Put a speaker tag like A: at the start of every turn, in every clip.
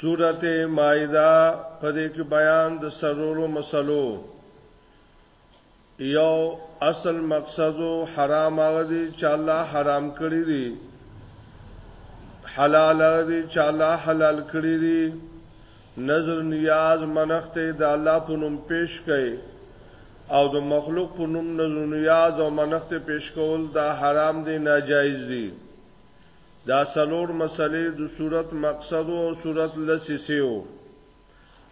A: سورته مائده په دې کې بیان د سرورو مسلو یو اصل مقصد حرام هغه دي چې الله حرام کړی دي حلال هغه دي چې الله حلال کړی دي نظر نیاز منخت د الله په نوم پیش کړي او د مخلوق په نوم نظر نیاز او منخت پیش کول دا حرام دي ناجایز دي دا سلور مسلې د صورت مقصد او صورت لسیسیو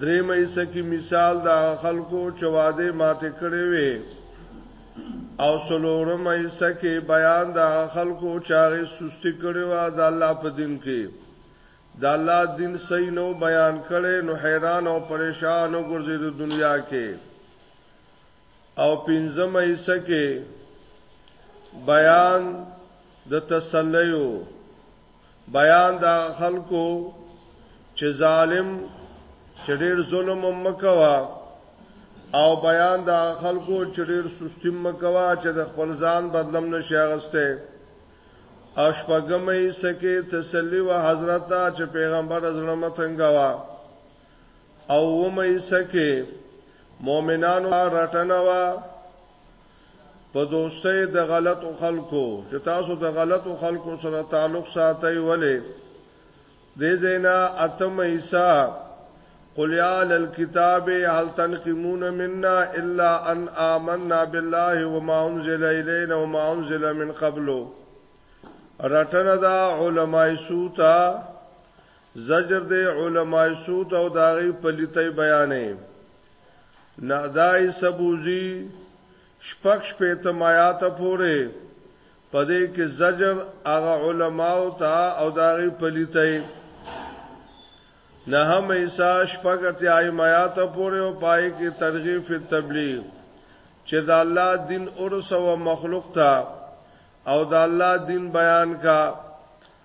A: درې مې سکی مثال دا خلکو چې واده ماته کړې وي او سلورم مې سکی بیان دا خلکو چې هغه سستی کړې و دا الله په دین کې دا الله دین صحیح نو بیان کړي نو حیران او پریشان او ګرځي د دنیا کې او پنځم مې سکی بیان د تسلیو بیان دا خلکو چې ظالم چې ډېر ظلم مکوا او بیان دا خلکو چې ډېر سستی مکوا چې د خپل ځان بدلم نشي غسته او شپګمې سکه تسلی و حضرت چې پیغمبر ظلم تنګوا او ومې سکه مؤمنانو رټنوا په دوستۍ د غلطو خلکو چې تاسو د غلطو خلکو سره تعلق ساتئ ولې دې زینا اتم عیسی قل یا للکتاب هل تنقمون منا الا ان آمنا بالله وما انزل الینا وما انزل من قبل رټنه دا علماء سوتا زجر دی علماء سوت او داغی پلیتی بیانی نعدائی سبوزی شپکش پیتم آیات پوری پدی که زجر اغا علماء تا او داغی پلیتی نهم ایسا شپکتی آئی آیات پوری او پای که ترغیب فی تبلیغ چه دا اللہ دین ارسو مخلوق تا او دا اللہ دین بیان کا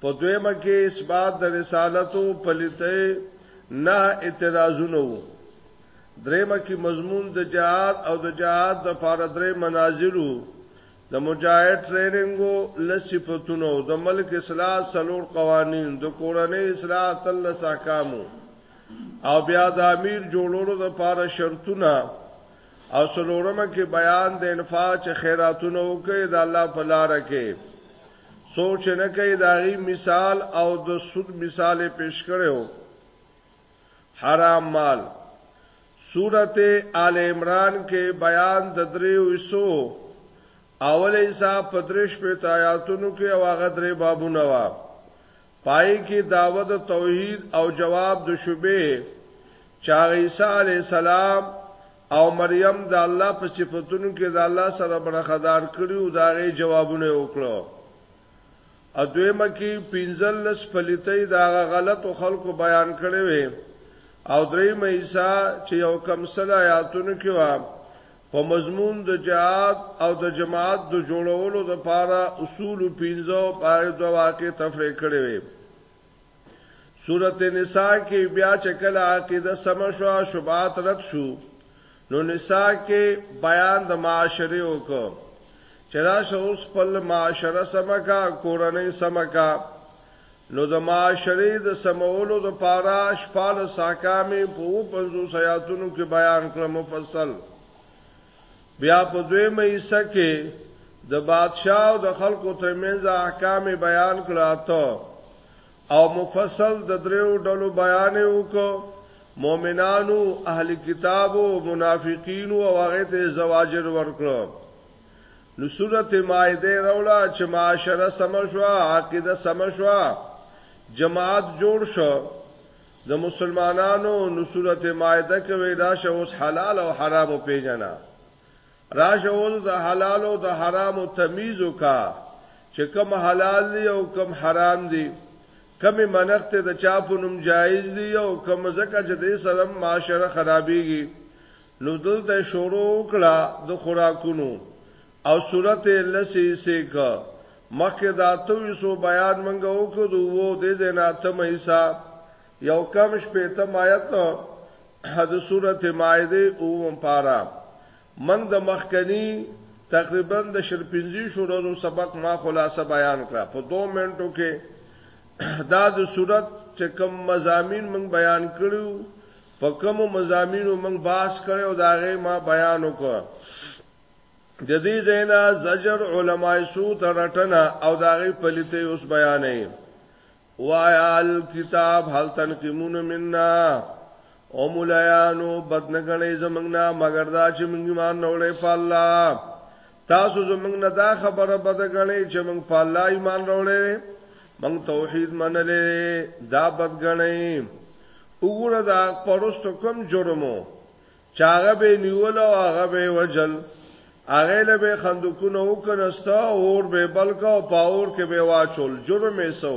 A: په دویمه کې اثبات د رسالت او پلیتۍ نه اعتراضونه وو دریمه کې مضمون د جهاد او د جهاد د فار درې منازلو د مجاهد ټریننګو لصفتونو د ملک اصلاح سلور قوانین د کورنۍ اصلاح تل احکامو او بیا د امیر جوړولو د فار شرطونه او سلورمه کې بیان د انفاق خیراتونو کې د الله په لار کې څوک چې نه کوي دا غي مثال او د سود مثال پیش کړو حرام مال سورته آل عمران کې بیان د دریو حصو اول حصہ پدریش په آیاتونو کې او هغه درې بابونه وا پای کې دعوت توحید او جواب د شوبه چا عیسی علی السلام او مریم د الله په صفاتونو کې د الله سره برخدار کړي او دا غي جوابونه وکړو ا دویمه کې پنځل لس پلیتې دا غلط خلکو بیان کړي وي او درې مېسا چې یو کم سل آیاتونو کې و په مضمون د جهاد او د جماعت د جوړولو د پاره اصول پینځو پای د واقع تفریح کړي وي سورته نساء کې بیا چې کله عقیده سم شو شبات رد شو نو نساء کې بیان د معاشره وکړو چې دا شوس خپل معاشره سمکا کورنۍ سمکا نو د معاشرې د سمولو لپاره شپاړس احکام یې په اووه پنځوس ایاتونو کې بیان کړل مفصل. بیا په دویمه حصه کې د بادشاه او د خلکو ترمنځ احکام یې بیان کړل اته او مفصل د دریو ډلو بیان یې وکړ مؤمنانو اهل کتابو منافقینو او هغه ته زواجر ورکړو نو سورت مائده رولا چې معاشره سمشوا عقیده سمشوا جماعت جوړ شو د مسلمانانو نو سورت مائده کې ویلا شو اوس حلال او حرام پیژنه راشه اوس د حلال او د حرام تمیز وکا چې کوم حلال دی او کوم حرام دی کمی منخت د چا په نوم جایز دی او کم زکه چې د سره معاشره خرابېږي نو دلته شروع وکړه د خوراکونو او صورت لسی سه ک مخکې دا تو یسو بیان منګه وکړو د وو د زنا تم ایسا یو کم شپې تم آیت د صورت مائده او پارا من د مخکنی تقریبا د شل پنځي شورو سبق ما خلاصه بیان کړه په 2 منټو کې دا د صورت چې کوم مزامین من بیان کړو په کومو مضامینو موږ بحث کړی او دا غي ما بیان وکړ د دې زینا زجر علماء سو ترټنا او دا غي پلیته اوس بیانې وایا الکتاب هل تنقمون منا او مولایانو بدنګړې زمنګنا مگر دا چې موږ ایمان نوړې په الله تاسو زمنګ نه دا خبره بد غنئ چې موږ په الله ایمان راوړې موږ توحید منلې دا بد غنئ وګوره دا پرستو کوم جرمو چاغه به نیول او هغه به وجل هغه له به خندقونه وکنستا اور به بلکا او پاور کې به واچول جرم یې سو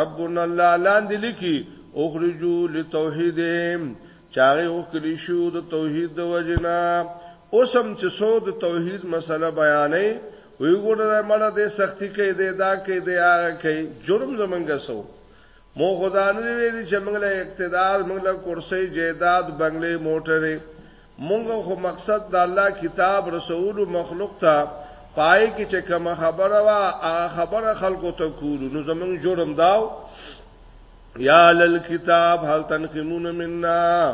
A: ربنا الله لاندې لیکي اخرجو لتوحیدهم چاغه وکړي شو د توحید د وجنا اوسم چې سو د توحید مسله بیانې وی ګوره مړه دې سختی کوي دې دا کوي دې هغه کوي جرم زمونږ سو مو خدانه ویلي چې موږ له اقتدار موږ له کرسي جیداد بنگلې موټرې مونږ خو مقصد د الله کتاب رسولو مخلوق ته پای کې چې کوم خبره وا هغه خبره خلکو ته کولو نو زمونږ جرم داو یا للکتاب هل تنقمون منا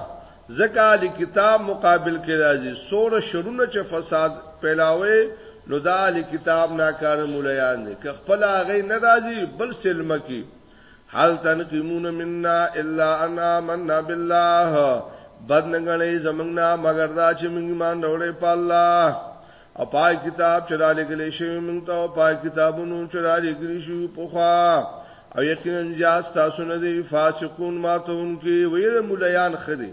A: زکا علی کتاب مقابل کې راځي سور شرونه چې فساد پیلاوي نو دا علی کتاب ناکاره مولایان دي که خپل هغه ناراضي بل سلمکی هل تنقمون منا الا ان آمنا بالله بد نګړې زمنګ نه مگر دا چې موږ ایمان راوړې په الله او پای کتاب چې را لګلې شوی موږ ته او پای کتابونو چې را لګلې شو په خوا او یقینا زیاست تاسو نه دی فاسقون ماتون کې ویره مولایان خدي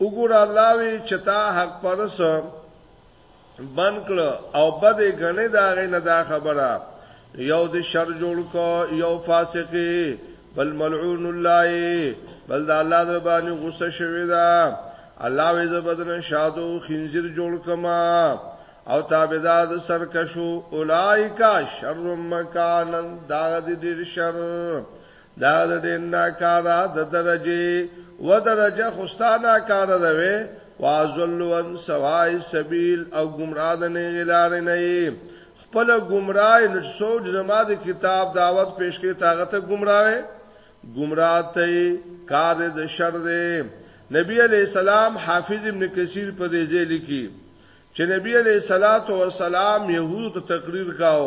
A: وګوره الله وی چتا حق پرس بن کړ او بد غنې دا غې نه دا خبره یو د شر جوړ کو یو فاسقې بل ملعون الله بل د الله در باندې غصه شوی دا الله وې زبدن شادو خنزیر جوړ کما او تابعدار د سرکشو اولایکا شر مکانن دا د دې شر دا د دې ناکاره د درجه و درجه خوستانه کار ده وې وازلون سوای سبیل او گمراه د نه غلار نه خپل گمراه نو سوچ زما د کتاب دعوت پیش کې طاقت گمراه گمراه ته کار د شر ده نبی علی السلام حافظ ابن کثیر په دې ځای لیکي چې نبی علیہ الصلات والسلام يهود ته تقریر کاو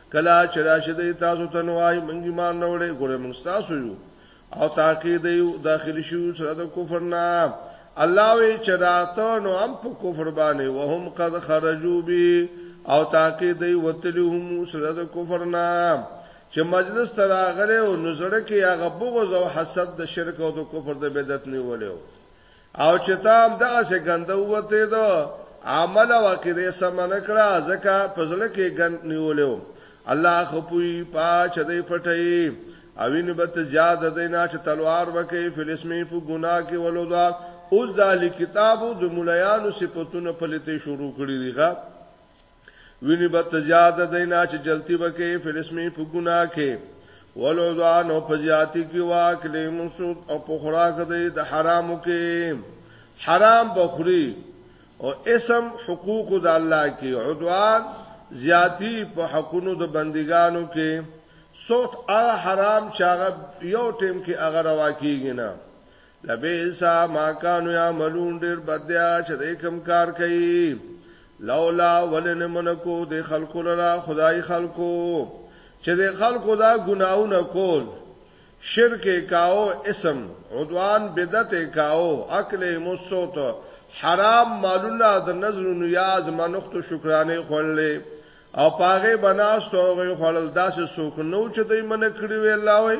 A: کلا چې راشي د تاسو ته نوای مونږ ایمان نه وړي ګوره مونږ تاسو یو او تاکي دی داخل شو سره د کفر نه الله وی چې راته نو هم په کفر باندې وهم قد خرجو بي او تاکي دی وتلی هم سره د کفر نه چې مجلس ته راغره او نظر کې هغه بغض او حسد د شرک او د کفر د بدعت نیولیو او چې تا هم دغه څه ګنده وته دو عمل او عقیده سم نه کړه ځکه پزړه کې ګند نیولیو الله خپوی پاچ دې پټي او ان بت زیاد دینا چې تلوار وکي فلسمی په ګناه کې ولودا اوس د کتابو د مليانو صفاتونه پليته شروع کړی دیغه ویني بت زیاد دینا چې جلتی وکي فلسمی په ګنا کې ولو ځان او پزیاتی کې واکل مسوک او په خوراک دی د حرامو کې حرام بخوري او اسم حقوق د الله کې عدوان زیاتی په حقونو د بندګانو کې سوت هغه حرام چې هغه یو ټیم کې هغه روا کیږي نه لبیسا ما کانو یا ملون ډیر بدیا چې دې کم کار کوي لولا ولن منکو د خلکو لرا خدای خلکو چې د خلکو دا ګناونه کول شرک کاو اسم عدوان بدعت کاو عقل مسوت حرام مالونه د نظر و نیاز منخت شکرانه خړلې او پاغه بناستو غي خړل داسې سوک نو چې دې من کړی وی الله وي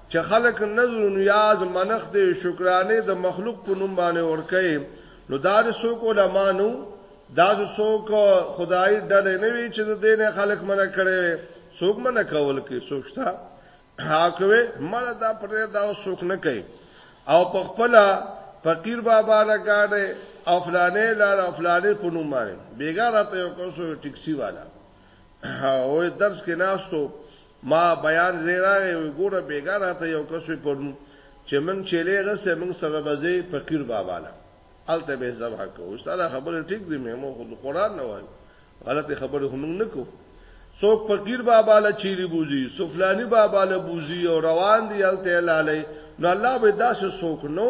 A: چې خلک نظر نیاز منخ دې شکرانه د مخلوق په نوم باندې ورکه نو دا د سو کو لمانو دا د سو کو خدای ډلې نه وی چې د دینه خلک منه کړي څوک منه کول کې سوچتا حاکوي مړه دا پرې دا څوک نه کوي او په خپل فقیر بابا لګاډه افلانې لار افلانې په نوم باندې بیګا راته یو کوسو ټیکسی والا او درس کې ناستو ما بیان ځای راغی وی ګوره بیګا راته یو کس وی پرون چې موږ چیلې غسته موږ سره بځې فقیر بابا له الته به ذبح کو استاد خبره ټیک دی مې مو خود قران نه وای غلطه خبره هم نه کو څوک فقیر بابا له چیری بوزي سفلانی بابا له بوزي او روان دي الته لاله نو الله به داسې څوک نو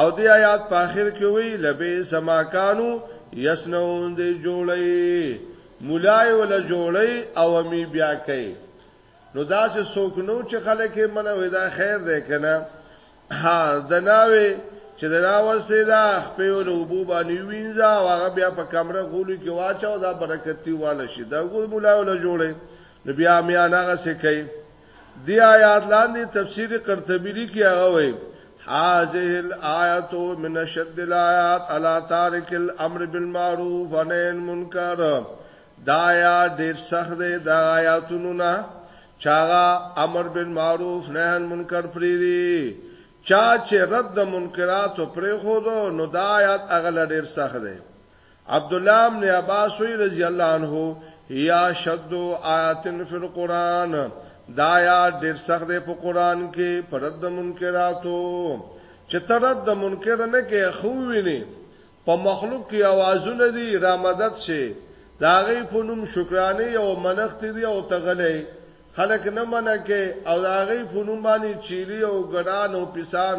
A: او دی آیات په اخر کې وی لبی سما کانو یسنون دی جوړی مولای ول جوړی او می بیا کوي نو دا چې څوک نو چې خلک یې منه وي دا خیر دی کنه ها دناوي چې دا راوستي دا خپل لوبو باندې وینځه او هغه بیا په کمره غولي کې واچاو دا برکتي واله شي دا ګور مولا ولا جوړي نو بیا میا ناغه سکه دی آیات لاندې تفسیر قرطبی لیکي هغه وایي هذه الآیات من شد الآیات علی تارک الامر بالمعروف و نهی المنکر دا یا ډیر سخت دی دا آیاتونو نه چاغه امر بالمعروف نهی المنکر پری دی چا چې رد منکرات پرې خو نو دا آیات اغل ډیر سخت دی عبد الله بن عباس رضی الله عنه یا شد آیات فی القران دا آیات ډیر سخت دی په قران کې پرد د منکراتو چې ترد د منکر نه کې خو ویني په مخلوق کې आवाजونه دي را مدد شي دا غي په نوم شکرانه او منښت دي او تغلې خلک نه منکه او دا غي په نوم باندې چيري او ګډان او پسان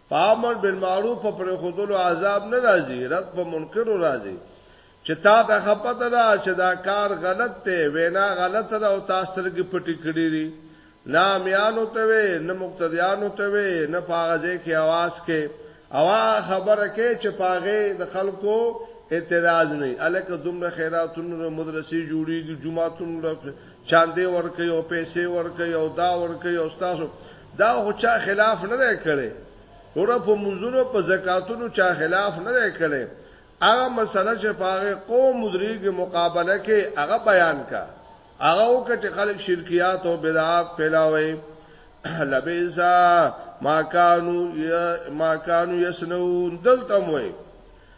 A: په امر بالمعروف په پرېښودلو عذاب نه راځي رد په منکرو راځي چې تا ته خپته ده چې دا کار غلط دی وینا غلطه ده او تا سترګې پټې کړې دي نه میانو ته وي نه مقتدیانو ته وي نه پاغځه کې आवाज کې او خبره کې چې پاغه د خلکو اعتراض نه الکه دومره خیراتونو مدرسې جوړیږي جمعهتونو چاندې ورکي او پیسې ورکي او دا ورکي او تاسو دا خو چا خلاف نه دی کړی ګوره په منځونو په زکاتونو چا خلاف نه دی کړی هغه مسله چې پاره قوم مدریږي مقابله کې هغه بیان کا هغه وکړي چې خلک شرکیات او بدعات پیلاوي لبیسا ما کانو ما کانو یسنون دلته موي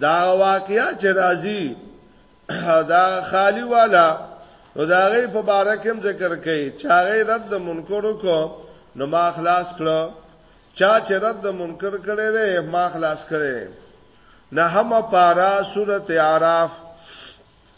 A: دا واقعیا چې راځي دا خالی والا نو دا غي په باره کې ذکر کوي چې هغه رد منکر کو نو ما خلاص کړو چا چې رد منکر کړي دی ما خلاص کړي نه هم پارا سورته اعراف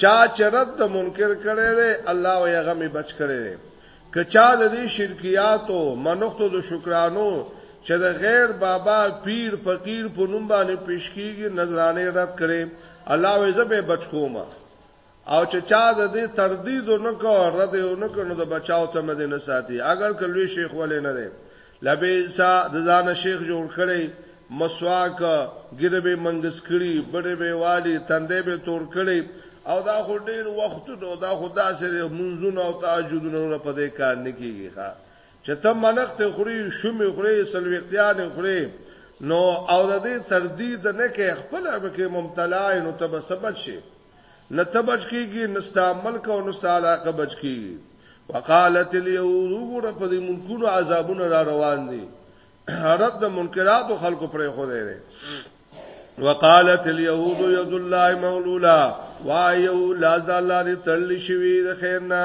A: چا چرت د منکر کړي دی الله او هغه می بچ کړي دی کچا د دې شرکیاتو منختو د شکرانو چې د غیر بابا پیر فقیر په نوم باندې پیش کیږي نظرانه رد کړي الله او زه به بچ کوم او چې چا د دې تردید نو کو رد نو کو نو د بچاو ته مده نه ساتي اگر کلوې شیخ ولې نه دی لبیسا د ځان شیخ جوړ کړی مسواک ګیره به منګس کړی بډې به والی تندې به تور کړی او دا خو ډیر وخت نو دا خو داسې منځونه او تهجدونه نه پدې کار نه کیږي ښا چې ته منخت خوري شومې خوري سلوختیان خوري نو او د دې تردید نه کې خپل به کې ممتلا نو تب سبت شي نه ته بچ کیږي نه ستا ملک او نه ستا علاقه بچ کیږي وقالت اليهود ګور په دې ملکونو عذابونه را روان دي رد د منکرات خلکو پرې خو دی وقالت اليهود يد الله مولولا وايو لا زال لري تړل شوی د خیرنا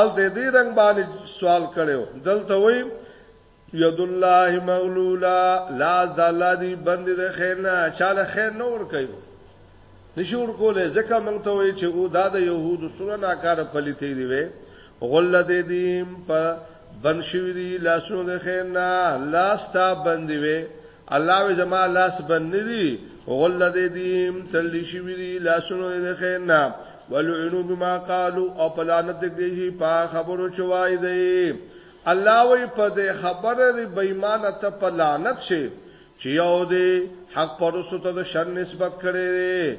A: ال دې دې رنگ باندې سوال کړو دلته وای ید الله مغلولا لا د الله دی بند د خیر نه چاله خیر نه ور کوي نشور کوله ځکه مونږ ته وای چې او دا د يهودو سره ناکار پلیتې دی وې غل دې دې په بن شوی دی لاسونه د خیر نه لاستا بند وي الله و زما لاس بند دي غل دې دي تړلې شي وي لاسونو دې خیر نه ولعنو بما قالوا او پلانت دې شي په خبرو چوي دي الله وي په دې خبره دې بېمانه ته پلانت شي چې یو دې حق پرستو ته شر نسبت کړي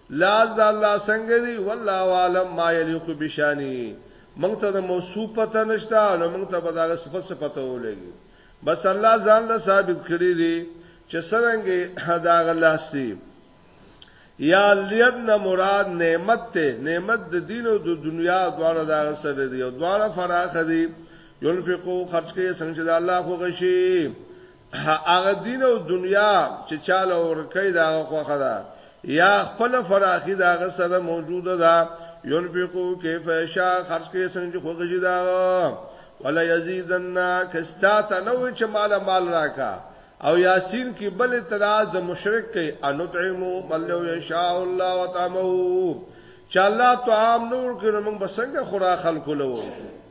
A: لاس د الله څنګه دی والله عالم ما یلیق بشانی مونږ ته د موصوف پته نشته نو مونږ ته به دا صفت څه پته ولګي بس الله ځان له ثابت کړی دی چې څنګه دا غلاس دی یا لیدن مراد نعمت ته نعمت د دین او د دنیا دواړه دا سره دی او دواړه فراخ دی ينفقو خرج کوي څنګه چې الله خو غشي هغه دین او دنیا چې چاله ورکه دا خوخه ده یا خپل فراخی دا غ سره موجوده ده ينفقو کیف شا خرج کې څنګه خوږی دا ولا یزیدن کستا ته نو چې مال مال راکا او یاسین کې بل اعتراض د مشرک کې انطعمو ملو یشاء الله وتعمو چې الله طعام نور کې موږ بسنګ خورا خلق لوو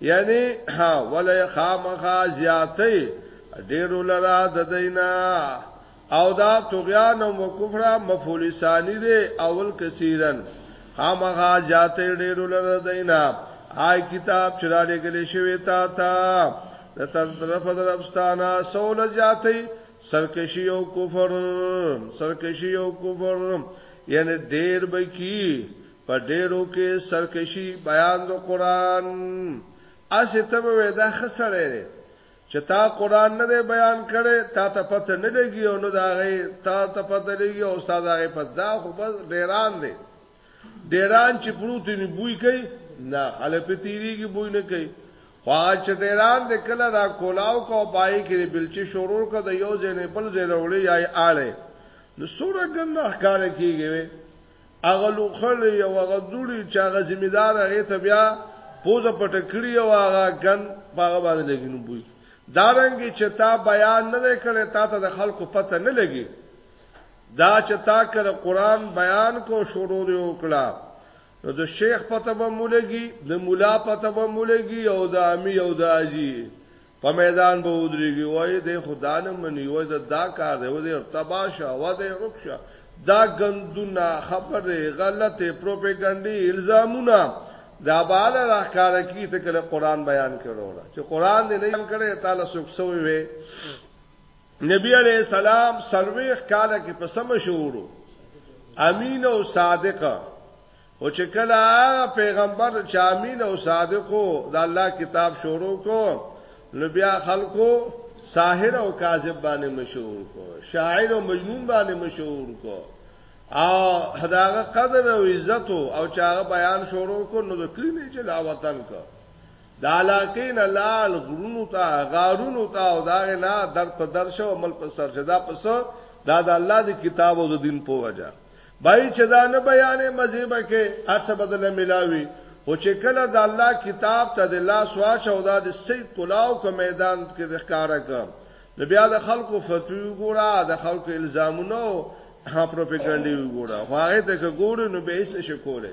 A: یعنی ها ولا خامخا زیاتې ډېر لرا د دینا او دا طغیان او کفر مفعول ثانی دی اول کثیرن خامخا زیاتې ډېر لرا دینا آی کتاب چراله ګلې شوی تا تا د تر طرف دربستانه سول زیاتې سرکشی او کفر سرکشی او کفر یعنی ډیر بکی په ډېرو کې سرکشي بیان د قران اسې ته به دا خسړې ده چې تا قران نه دی بیان کړي تا ته پته نه لګي او نه داغه تا ته پته لګي او استاد هغه پته دا خو بس ډیران دی ډیران چې پروت نه بوی کوي نه خلک په تیری کې بوی نه کوي خو چې ډیران د کله را کولاو کو پای کې بلچې شورور کو د یو ځنې بل ځای وروړي یا آړې نو سوره ګنده ښکار کیږي هغه لوخړې یو هغه دوړي چې هغه ذمہ دار هغه ته بیا پوزه پټ کړی او هغه ګن باغ باندې لګی نو بوي دارنګ چې تا بیان نه کړي تا ته د خلکو پته نه لګي دا چې تا کړه قران بیان کو شروع دی وکړه نو د شیخ پته به مولګي د مولا پته به مولګي او د امی او د اجي په میدان به ودرېږي وای د خدانه منی وای دا, دا کار دی وای تباشه وای د رکشه دا غندونه خبره غلطه پروپاګاندا الزامونه دا بال راخاره کی ته کله قران بیان کړو چې قران دې نه کړي تعالی سوک سوې وي نبی علیہ السلام سلویخ کاله کې په سم شورو امین او صادق خو چې کله هغه پیغمبر چې امین او صادق وو د الله کتاب شروع کو نو بیا خلکو ساحر او کاذب باندې مشهور کو شاعر او مجنون باندې مشهور کو او هداغه قدر او عزت او چاغه بیان شروع کو نو د کلینې چې لا وطن کو د علاقین لال غرونو ته غارونو ته او داغه نه در په درشو مل په سرجدا پس دا د الله د کتاب او د دین په وجه بای چې دا نه بیانې مزيبه کې ارسه بدل ملاوي او چې کله د الله کتاب ته د لاس واچو دا د سي کلاو کو میدان کې د ښکارا کوم نو بیا د خلکو فتوی وګوره د خلکو الزامونو ها پروپاګاندا وګوره هغه ته ګوره نو به هیڅ شي کوله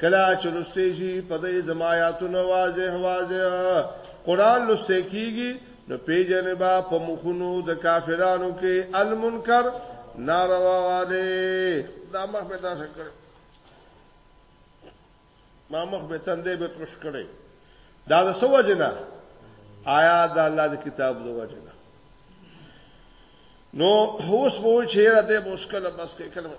A: کلا چې لسته شي په دې زمایاتونو واضح واضح قران لسته کیږي نو پیجن با په مخونو د کافرانو کې المنکر ناروا واده دا مخ به تاسو کړ ما مخ به تندې به ترش کړې دا د سو وجنه آیا دا الله د کتاب د وجنه نو هوس وو چې راته مشکل بس کې کلمه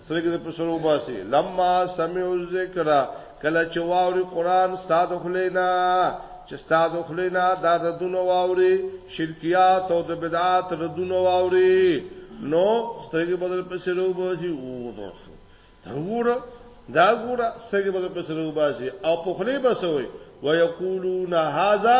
A: سرګره په سر وباسي لما سمعوا الذکر کله چې واوري قران استاد خلینا چې استاد خلینا دا ردونه واوري شرکیات او د بدعات ردونه واوري نو سترګې بدل په سر وباسي او دا وګوره دا وګوره سترګې بدل په سر وباسي او په خلی بسوي ويقولون هذا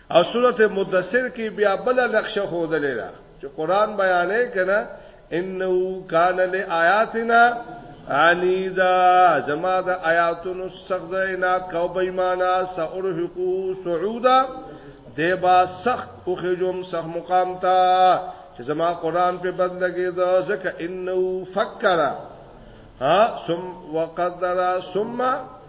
A: او سورته مدثر کې بیا بل نقشه خودلې ده چې قران بیانې کنا انه کان لآیاتنا عنیدا زما د آیاتونو سخت د عنایت کو بې معنا سورحقو سعودا دیبا سخت او خجوم سخت مقام تا چې زما قران په بد لګي دا ځکه انه فکر ها ثم وقدر ثم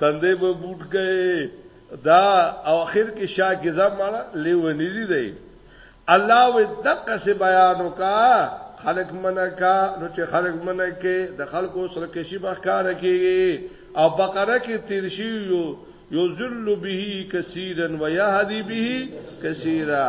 A: تندې به بوټ کړي دا اخر کې شاه کې زمانہ لیونی دی دی الله و دقه سي بیانو کا خلق منه کا نو چې خلق منه کې د خلکو سره کې شي بخکار کېږي او بقره کې تیر شي یو یذل به کثیرا و یهدی به کثیرا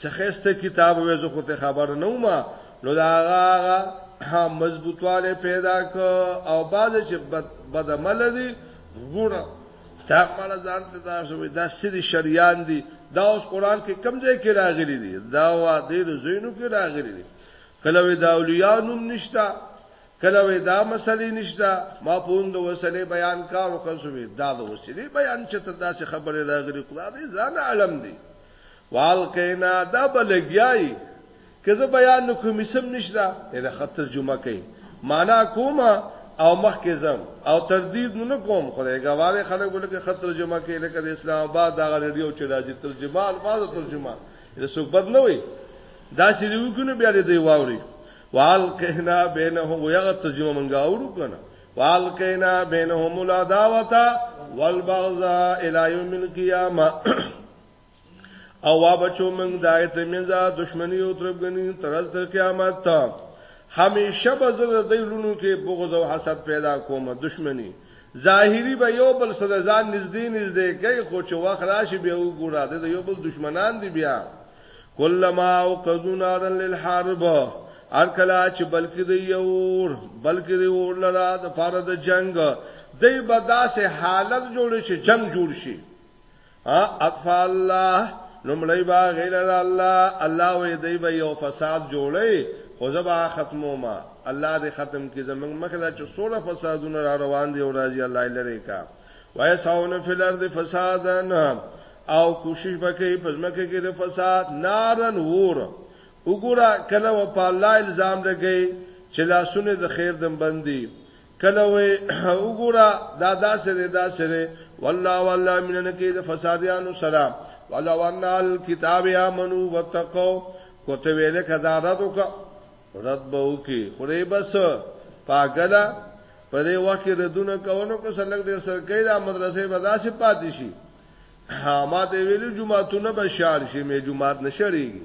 A: څه خسته کتاب وې زه خو ته خبر نه ومه نو دا هغه ها مضبوطواله پیدا ک او باز چې بد بدعمل دي ګوره تا خپل ځان ته دا شوې دا سری شریان دي دا اوس قران کې کم ځای کې راغلي دي دا وا دې زینو کې راغلي دي کله وی دا اولیاء نوم نشتا کله وی دا مسلې نشتا ما پوند وسلې بیان کارو کوي دا د وسلې بیان چې ته دا څه خبره راغلي خدای دې ځان علم دي والقینا دا بلګیای که زه بیان نکوم سم نشدا دا خط ترجمه کوي معنا کوم او مخ کې زم او تردید نه کوم خدای ګواړي خلک ولکه خط ترجمه کوي لکه د اسلام آباد دا ریډیو چې راځي ترجمه الفاظ ترجمه دا څوک بد نه وي دا چې یو کنه بیا دې واوري والقینا بینهم یغه ترجمه منګا اورو کنه والقینا بینهم العداوه والبغضاء الى يوم القيامه او وا بچو موږ دای ته منځه دښمنی او تربګنی ترز تر قیامت ته همیشه به زړه د لونو کې بغض او حسد پیدا کوم دښمنی ظاهری به یو بل سره ځان نږدې نږدې کوي خو چې وخت راشي به وګوره د یو بل دښمنان دی بیا کلمہ او قذونا للحرب ار کلا چې بلکې دی اور بلکې دی اور لرا د فار د جنگ دی بداسه حالت جوړ شي جنگ جوړ شي اطفا الله نمړی با غیر الله الله وې دی به یو فساد جوړي خو زبا ختمو ما الله دې ختم کی زمنګ مخه دا چې سوره فسادونه را روان دي او راځي الله لری کا وای ساون فل ارض فسادن او کوشش وکي پزمکه کې د فساد نارن ور وګوره کله و په الله الزام لګي چې لاسونه د خیر دم بندي کله وې وګوره دا داسې دی داسې دی والله والله مینه نه کوي د فسادیانو سره ولو ان الكتاب امنو وتقوا کوته ویل کدا رد وک رد به وکي خوري بس پاګلا په دې وخت کې ردونه کوونو کو سلګ ډیر سر کوي دا مدرسې به داسې پاتې شي ما ته ویلو جمعهتونه به شار شي مې جمعهت نشړيږي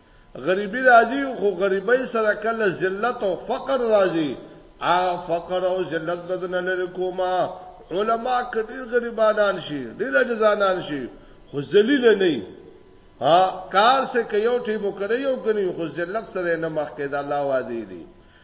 A: غریبی راځي خو غریبۍ سره کله ذلت او فقر راځي ا فقر او ذلت بدن لري کوما علما کډیر غریبانان شي ډیر جزانان شي خو ذلیل نه ها کار څه کوي ټیبو کوي او کوي خو ذلت سره نه مخ کې دا الله وادي دي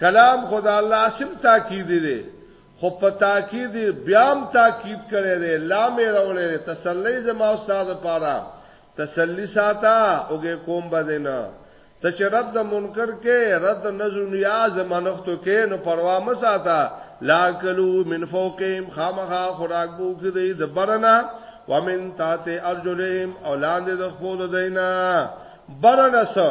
A: کلام خدا الله سم تاکید دی خو په تاکید بیام تاکید کړي دی لا مې راولې تسلی زما استاد پاره تسلی ساته اوګه کوم بدنه ته چې رد د منکر کې رد نزو نیاز منختو کې نو پروا م ساته لا کلو من فوقهم خامخا خوراک بو کې دی د برنا ومن تاته ارجلهم اولاد د خپل دینا برنا سو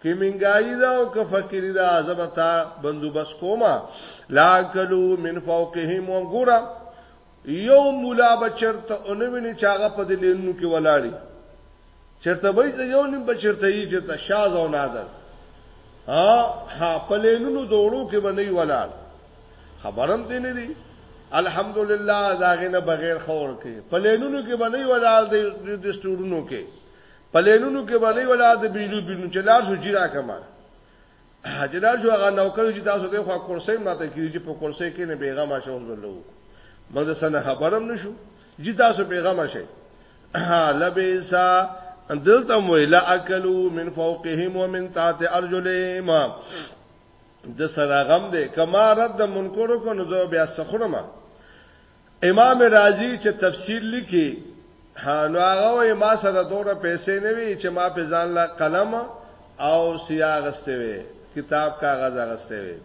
A: که منګايي ده او که فقيري ده زه به تا بندوبست کوم لا کلو من فوقهم وګوره یو مولا بچرته اونویني چاغه په دې لینو کې ولاړی چرته به یو نیم بچرته یی چې ته شاز او نادر ها په لینونو دوړو کې باندې ولاړ خبرم دې نه دی الحمدلله داغه نه بغیر خور کې په لینونو کې باندې ولاړ دې د سټورونو کې پلینونو کې بلې ولا د بجلی بینو چې لار شو جیرا کما جلال شو هغه نوکر چې تاسو ته خو کورسې ماته کیږي چې په کورسې کې نه بیغمه شو ورلو موږ سره خبرم نشو چې تاسو بیغمه شئ لبیسا دلته ویلا اکلو من فوقهم ومن تحت ارجلهم د سره غم دې کما رد منکر کو نو بیا سخرمه امام رازی چې تفسیر لیکي نو هغه وې ما سره دوره پیسې نه وی چې ما په ځان لا قلم او سیاغ استوي کتاب کاغذ اغسته وی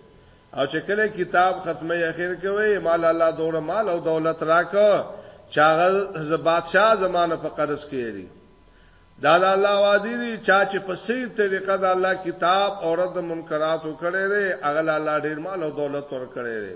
A: او چې کله کتاب ختمه اخر کې وی مال الله دوره مال او دولت راکو چاغه ز بادشاہ زمانه په قرض کېری دا د الله وادي دي چا چې په صحیح طریقه د الله کتاب او رد منکرات وکړي دي اغل الله ډیر مال او دولت ور کړی دي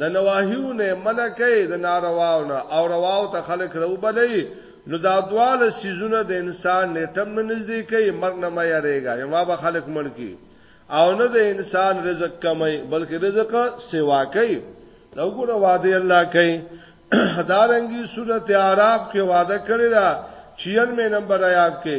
A: د نواهیو نه منع کوي د نارواو نه او رواو ته خلق روبلې نو دا دواله سيزونه د انسان نیټم نه نږدې کوي مرګ نه مې یریږي یما به خلق مړ کی او نه د انسان رزق کمي بلکې رزق سیوا کوي دا وګوره وعده الله کوي دارنګي سورته اعراف کې وعده کړی دا 96 نمبر آیات کې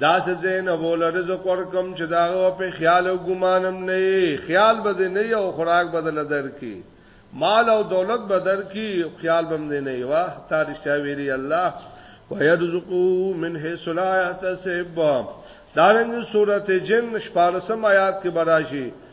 A: دا سزه نه ول رزق ورکم چې دا په خیال او ګمانم نه خیال بده نه او خوراک بدل درکې مال او دولت بدر کی خیال بم دې نه وا تا رښتیا ویلي الله ويرزقو من حيث لا يحتسب دارنګ سورته جن شپارسم آیات کې براشي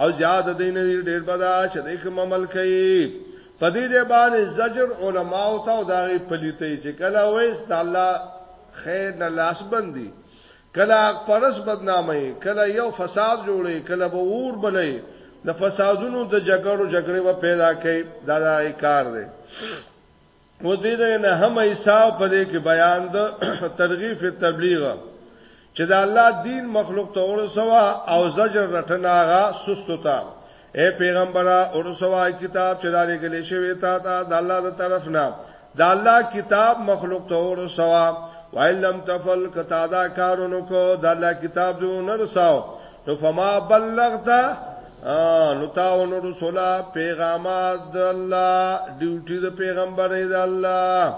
A: او زیاد دین دی ډیر بدا چې د کوم عمل کوي په دې دی باندې زجر علما او تا او داغي پلیته چې کله وېس د الله خیر نه لاس بندي کله پرس بدنامي کله یو فساد جوړي کله به اور بلې د فسادونو د جګړو جګړې و پیدا کوي دا دای کار دی او دې دې نه هم ایسا په دې کې بیان د ترغیب تبلیغ چې دا الله دین مخلوق ته ورسوا او زجر رټناغه سستو ته اے پیغمبره ورسوا کتاب چې دا لري کې شوی تا ته د الله د طرف نه دا الله کتاب مخلوق ته ورسوا وایلم تفل کتا دا کارونو کو دا الله کتاب جو نرساو نو فما بلغت نو تاو نو رسولا پیغامات د الله ډیوټي د پیغمبر د الله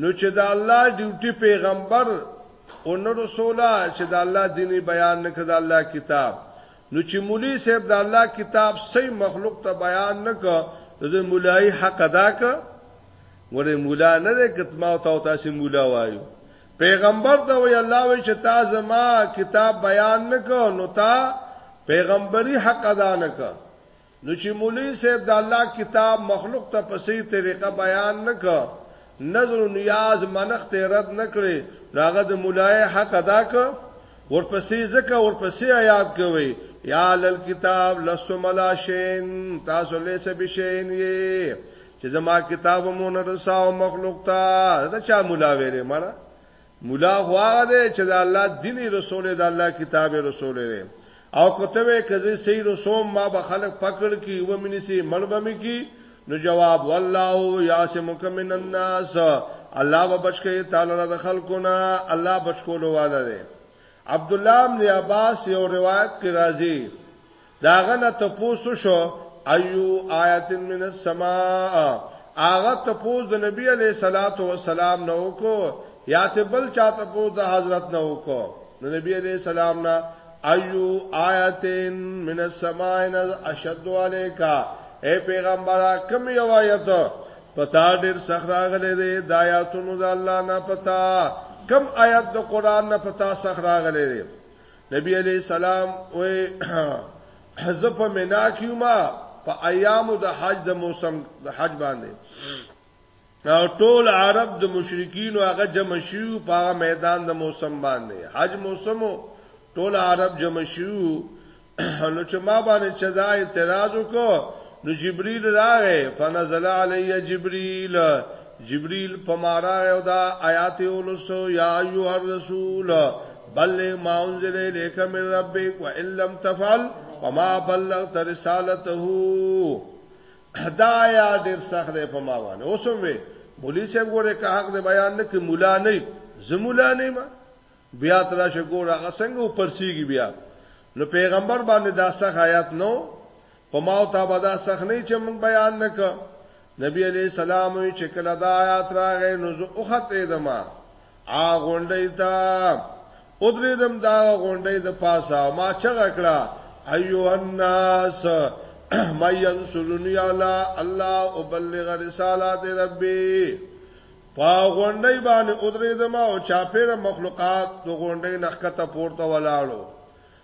A: نو چې د الله ډیوټي پیغمبر او نو رسولا چې د الله دیني بیان نکړه د الله کتاب نو چې مولوی صاحب د الله کتاب صحیح مخلوق ته بیان نکړه د مولای حق ادا کړه ورې مولا نه ده کتما او تاسو مولا وایو پیغمبر ته وی الله وی چې تا زما کتاب بیان نکو نو تا پیغمبري حق ادا نکو نو چې مولوی صاحب د الله کتاب مخلوق ته په صحیح طریقه بیان نکو نظر نیاز منخت رد نکړي راغه د مولای حق ادا ک ورپسې زکه ورپسې آیات کوي یا لل کتاب لستم لاشین تاسو له سبشین یې چې زما کتاب مون رساو مخلوق ته دا چا مولا ویره مړه مولا هوا ده چې د الله دین رسول د الله کتاب رسول دی او کته وې کزي سي رسوم ما به خلق پکړ کی و منی سي ملبم کی نو جواب والله یاسمک من الناس الله به بچی تعالی د خلقنا الله بچکولو واده دی عبد الله بن عباس یو روایت کې راځي داغه نه تپوس شو ایو آیت من السماء هغه تپوس د نبی علی صلوات و سلام نو کو یا ته بل چا تپوس د حضرت نو کو نو نبی علی سلام نا ایو آیت من السماء اشد علیکا اے پیغمبره کوم یو آیت پتا ډیر سخت راغلی دی د آیاتونو د الله نه پتا کم آیت د قران نه پتا سخت راغلی دی نبی علیه السلام وی زه په مینا کې ما په ایامو د حج د موسم د حج باندې او ټول عرب د مشرکین هغه جمع شیو په میدان د موسم باندې حج موسمو ټول عرب جمع شیو نو چې ما باندې چې دا اعتراض وکړ نو جبريل راغې فنزل علی جبريل جبريل پمارا او دا آیات ولسو یا ایو الرسول بلغ ما انزل الیک من ربک وان لم تفعل فما بلغت رسالته دا یا ډیر سخت دی په ما باندې اوسم وی مولوی صاحب ګوره که حق دی بیان نه کی مولا نه زمولا نه ما بیا تر شه ګوره هغه څنګه پرسیږي بیا نو پیغمبر باندې دا سخت آیات نو په ما او تا بدا سخت نه چې موږ بیان نک نبی علی السلام وی چې کله دا آیات راغې نو زه اوخته دما آ غونډې تا ادری دم دا غونډې د پاسه ما چغه کړه ایو الناس ما ينصرني على الله ابلغ رسالات ربي پا غونډې باندې ادری دما او چاپېره مخلوقات د غونډې نخکته پورته ولاړو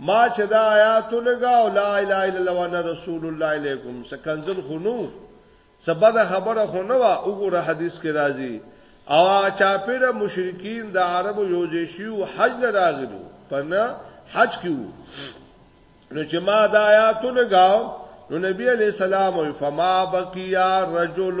A: ما چې دا آیات لګا او لا اله الا الله وان رسول الله الیکم سکنزل خونو سبد خبره خونو وګوره حدیث کې راځي او چاپیر مشرکین د عربو یوځیشیو حج نه راغلو پنه حج کیو نو چې ما دا آیات لګاو نو نبی علیہ السلام فما بقیا رجل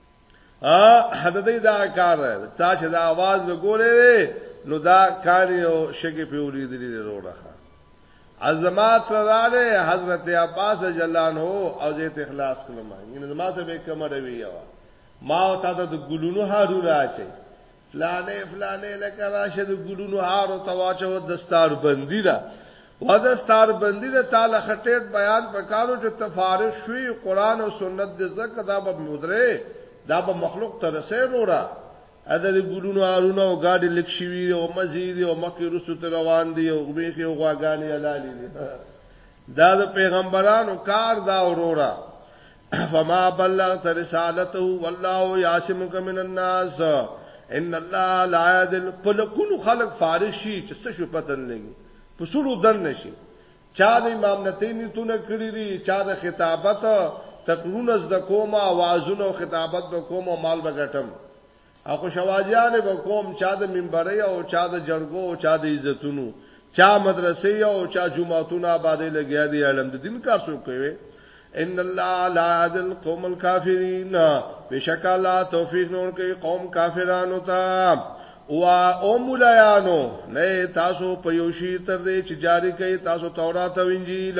A: ا حددې دا کار تا چې دا आवाज وګورې نو دا کار یو شګه په ولې دې وروړه عظمت رااله حضرت عباس جلان هو او زیت اخلاص کلمه ان زما څه به کومه دی ما او تا د ګلونو هارو راچي فلانه فلانه لکه راشه د ګلونو هار او تواچو دستار بندی ده و دستار بندی ده تعالی خټیټ بیان پکارو چې تفارق شوی قران او سنت د زکه دا به مدره دا به مخلوق ته رسې وروړه اته د ګلونو هارونه او گاډي لک شوی او مزید او مکه رسو ته روان دی او غبیخي او غواګانی حلال دي دا د پیغمبرانو کار دا وروړه فما بلغت رسالته والله يعصمك من الناس ان الله لا يدل فلكون خلق فارشي چې څه شو پتن لګي پسړو دن نشي چا د امام نتینی تونه کړی دي چا د خطابت تقرون از د کومه आवाजونو خطابت د کومه مال بغټم او خوشوازیان به کوم چا د منبرې او چا د جرګو او چا د عزتونو چا مدرسې او چا جمعهتونه آبادې لګیا دي علم د دین کار څوک کوي ان الله لا عدل قوم الكافرین بشک الله توفیق نور کوي قوم کافرانو ته او او مولایانو نه تاسو په یوشي تر دې چې جاری کوي تاسو تورات او انجیل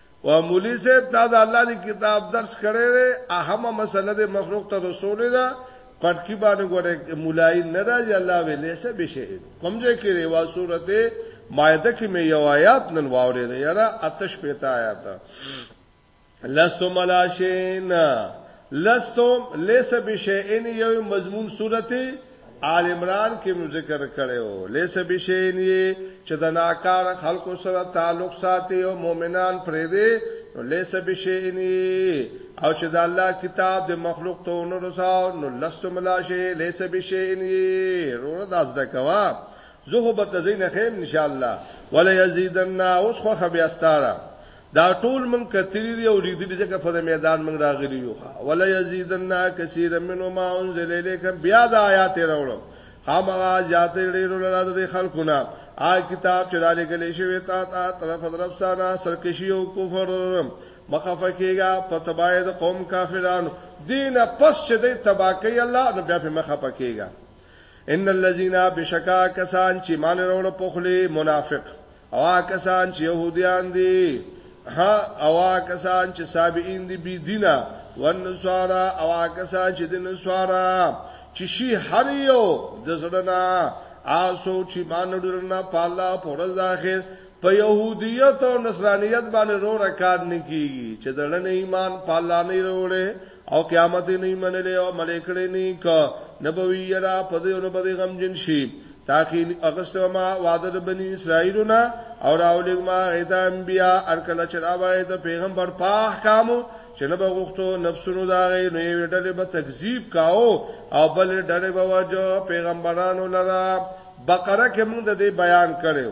A: او مولوی صاحب تا د الله دی کتاب درس کړی دی اهمه مسله د مخلوق ته رسول ده پټکی باندې ګوره مولای نه ده یا الله ویلې څه به شي کوم ځای کې ریوا سورته مائده کې مې یو آیات نن واورې ده یاره آتش پتا آیات لستو ملاشین لستو لیس بشیئن یو مضمون سورته آل عمران کې مو ذکر کړو لیس بشین یې چې د ناکار خلکو سره تعلق ساتي او مؤمنان پرې دي نو لیس بشین یې او چې د الله کتاب د مخلوق ته نو رساو نو لستم لا شی لیس بشین یې روړه داس د کوا زه به تزین خیم ان شاء الله ولا یزیدنا اوس خو خبي استاره دا ټول من کتلی دی او لیدلی ځکه په میدان من راغلی یو ولا یزیدنا کثیر منو ما انزل الیک بیا د آیات راوړم خامغه ذات ډیر لرا د خلکو نه آ کتاب چې دالې کلی شوی تا تا طرف طرف سره سرکشی او کفر مخفه کیږي په تبای د قوم کافرانو دین پس چې د تباکی الله نو بیا په مخفه کیږي ان الذين بشکا کسان چې مان وروړ پخلی منافق اوا کسان چې يهوديان دي ها اوا کسان چې سابعين دي بي دينا ونصارا اوا کسان چې د نصارا چې شي هر یو د زړنا آسو چې مان ډرنا پالا پرز اخر په يهوديت او نصرانيت باندې رو رکاد نه کیږي چې دړنه ایمان پالا نه وروړي او قیامت نه منلې او ملې کړې نه ک نبوی یرا په دې نو په دې غم جن شي تاکي اغشتو ما وعده د بنی اسرائیل نه او راولګ ما ایدا انبیا ارکل چرا وای د پیغمبر پاح کامو چې نه بغختو نفسونو دا غي نو یې ډلې به تکذیب کاو او بل ډلې به وجو پیغمبرانو لرا بقره کې موږ د دې بیان کړو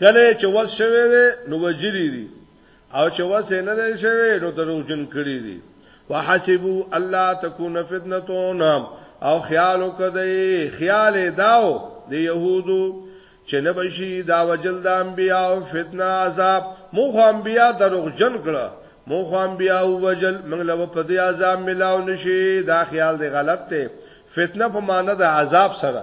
A: کله چې وس شوی دی نو وجلی دی او چې وس نه دی شوی نو دروغجن کړی دی وحسبو الله تكون فتنتون او خیال وکړي خیال داو د دی يهودو چې نه بشي دا وجل د انبیا او فتنه عذاب مو خو انبیا دروغجن کړه مو خو انبیا او وجل موږ له په دې عذاب ملاو نشي دا خیال دی غلط دی فتنه په معنی د عذاب سره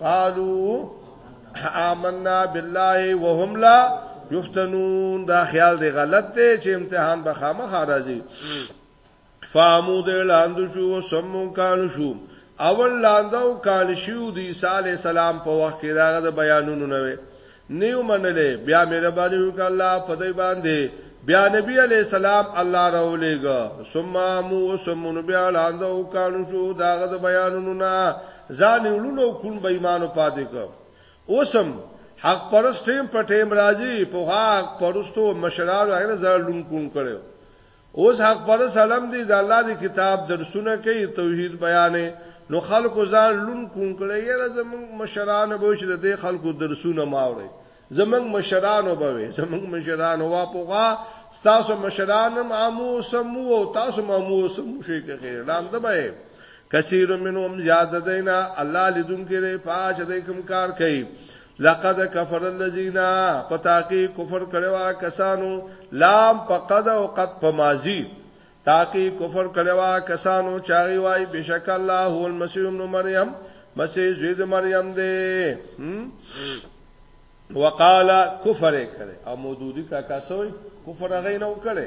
A: قالو آمنا بالله وهم لا یفتنون دا خیال دی غلط دی چې امتحان به خامخا راځي فامو دې لاندو شو سمو کانو شو اول لاندو کال شو دی صالح سلام په وخت کې دا د بیانونو نه وي نیو منلې بیا مهرباني وکړه الله په دې باندې بیا نبی علی السلام الله راولېګ ثم مو سمون بیا لاندې او کانو شو داغه د بیانونو نه ځان ولونو کون به ایمانو پاتې کو اوسم حق پرستیم په ټیم راځي په حق پرستو مشرانو هغه ځان لون کون کړو اوس حق پر سلام دی د الله دی کتاب درسونه کوي توحید بیانې نو خلکو ځان لون کون کړي یره زمون مشران به چې د خلکو درسونه ماوري زمون مشران به وي زمون مشران وا پوغا تاسو مشران معمو سمو او تاسو معمو سمو شي کوي لاند به کثیر منهم زیاد دینا الله لذون کړي پاج دې کوم کار کوي لقد کفر الذين پتاقی کفر کړوا کسانو لام فقد او قد پمازی تاقی کفر کړوا کسانو چاغي وای بشک الله هو المسيح ابن مريم مسیح زوی د مریم دی وقالا کفر کړي او مودودی کا کاسوي کفر غي نه وکړي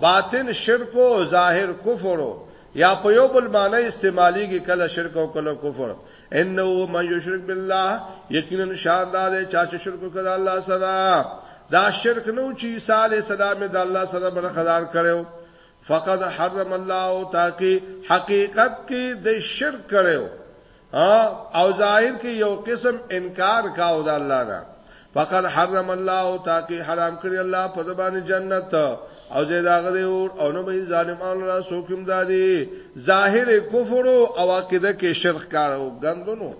A: باطن شرک او ظاهر کفر یا په یو بل معنی استعمالیږي کله شرک او کله کفر انه من یشرک بالله یقینا شان دا دی چې شرک وکړ الله سره دا شرک نو چې عیسی علی السلام د الله سره برخدار کړو فقد حرم الله تاکي حقیقت کې د شرک کړو او ظاهر کې یو قسم انکار کاو د الله نه فقط حرم الله تاکي حرام کړی الله په زبان جنت او زید هغه اور او نو به ظالمان را سوکم دادي ظاهر کفر او عقیده کې شرک کارو غندونو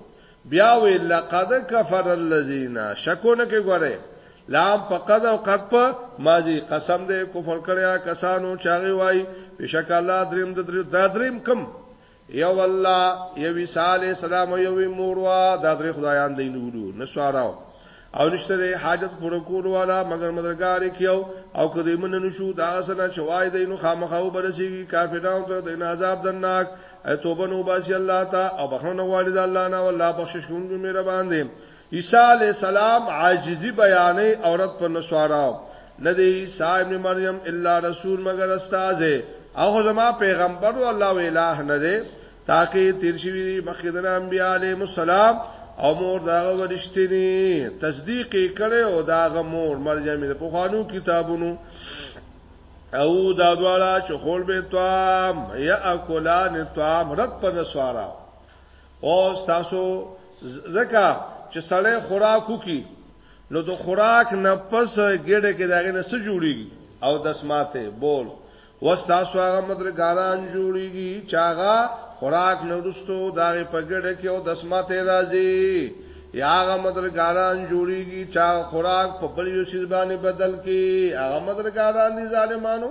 A: بیا وی لقد کفر الذین شکونه کې ګوره لام په قد او قد په ماضی قسم دې کفر کړیا کسانو چاغي وای بشک الله دریم د دریم کم یو الله یو عیسی علی السلام یو مور وا دا درې خدایان دی نورو نسواراو او نشته د حاجت پر کول والا مگر مدرګار کیو او کدی من نشو دا سره چوای دینو خامخاو برسیږي کافرانو ته د عذاب دناک توبه نو باسي الله تا او بخنه والد الله نه والله بخشش کوونکی مهربان دی عیسی علیه السلام عاجزی بیانې او رد په نسواراو ندی عیسی ابن مریم الا رسول مگر استاد او زما پیغمبر او الله الہ نه دی تاکي تیر شوی دی مخکدن انبیاء علیه السلام او مور داغه ورشتنی تصدیق کړي او داغه مور مریم د پخوانو کتابونو او دا دواړه چې خول به توام یا اکلان توام رد په نسواراو او تاسو زکه چې سړی خوراک وکي نو د خوراک نه پس ګډه کې داغه نه څه جوړیږي او دسماته بول وستاسو هغه مدرګاران جوړیږي چاغه خوراک نه رستو داغه په ګډه کې او دسماته راځي یا هغه مدرګاران جوړیږي چا خوراک په بل یو شی باندې بدل کې هغه مدرګاران دي ظالمانو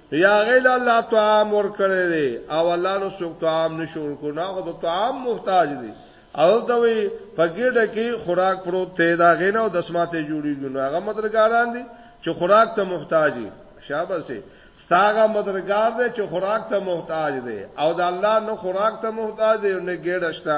A: یا غیل الله طعام ور کړی دی او الله نو څوک طعام نشور کو نه خو د طعام محتاج دی او دوی په ګډه کې خوراک پروت ته دا غینه او دسماته جوړیږي نو هغه مدرګاران دي چې خوراک ته محتاج دي شابه سي ستاغه مدرګار دی چې خوراک ته محتاج دی او د الله نو خوراک ته محتاج دی نه ګډه شته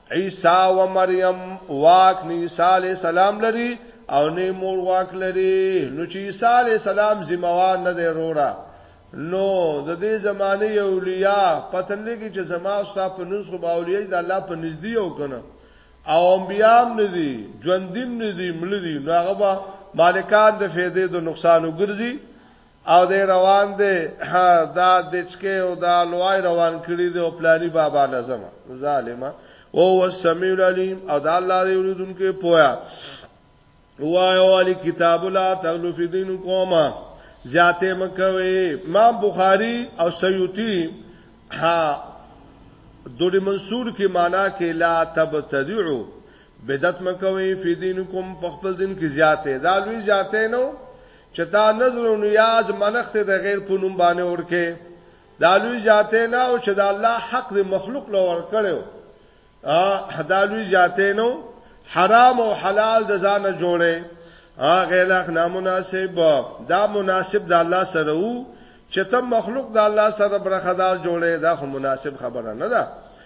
A: عیسی و مریم واک نه عیسی علی السلام لري او نه مور واک لري نو چې عیسی علی السلام ذمہوار نه دی وروړه نو د دې زمانه اولیاء پتن لګي چې زما او ستا په نوز خو باولیه د الله په نږدې او کنه او انبیام ندي ژوندیم ندي ملدي نو هغه به مالکان د فیدې د نقصان وګرځي او دې روان دي دا دچکه او دا لوی روان کړی دی او پلانی بابا نظم ظالما او هو السمیع العلیم او دا الله دې ولیدونکو پویا وای او علی کتاب لا تغلو فی دین قوما زیاته مکوي امام بخاری او سیوطی ها دوری منصور کی معنا کې لا تبتدعو بدعت مکوي فی دینکم په خپل دین کې زیاته دا لوی زیاته نو چې دا نظر او نیاز منخت د غیر په نوم باندې ورکه دا لوی ذاته نه او چې دا الله حق د مخلوق لو ور کړو ا دا لوی ذاته نو حرام او حلال د ځانه جوړه ا غیر اخ نامناسب دا مناسب د الله سره وو چې تم مخلوق د الله سره برخدار جوړه دا خو مناسب خبره نه ده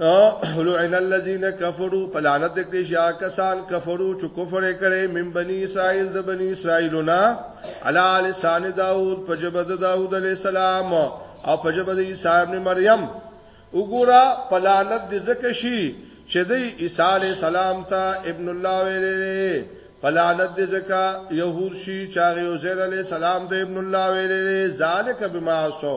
A: لعن الذين كفروا فلعنت دې شیا کسان کفرو چې کفر کړي من بني اسرائيل د بني اسرائيلنا على لسان داوود په جبه د داوود عليه السلام او په جبه د عيسى ابن مريم وګوره فلعنت دې زکه شي چې د عيسى عليه السلام ته ابن الله ویلې فلعنت دې زکه يهود شي چې هغه عزير عليه السلام ته ابن الله ویلې ذالک بما سو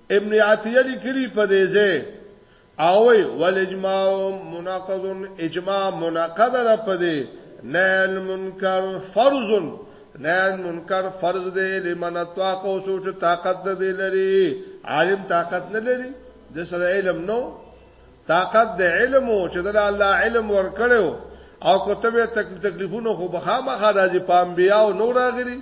A: ابن عطیه لیکلی په دې ځای او ولجماع مناقض اجماع مناقض را پدې نه المنکر فرض نه المنکر فرض دی لمن طاقت او سوچ طاقت نه دی لري عالم طاقت نه لري د سره علم نو طاقت د علم او چې د الله علم ورکړو او کتبه تکلیفونه خو بخامه خاله دي پام بیا او نور غري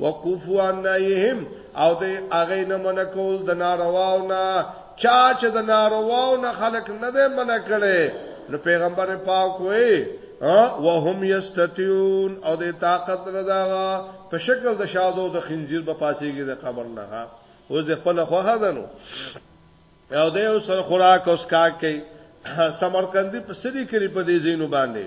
A: وقفوا نایهم او د هغه نه من کول د نارواو نه چا چې د نارواو نه خلق نه ده من کړي نو پیغمبر پاک وې وهم یستتیون او د طاقت نه دا په شکل د شادو د خنزیر په پاسېږي د قبر نه او د خپل خوخه دنو او د یو سر خوراک اوس کا کوي سمرقندی په سری کړي په دې زینو باندې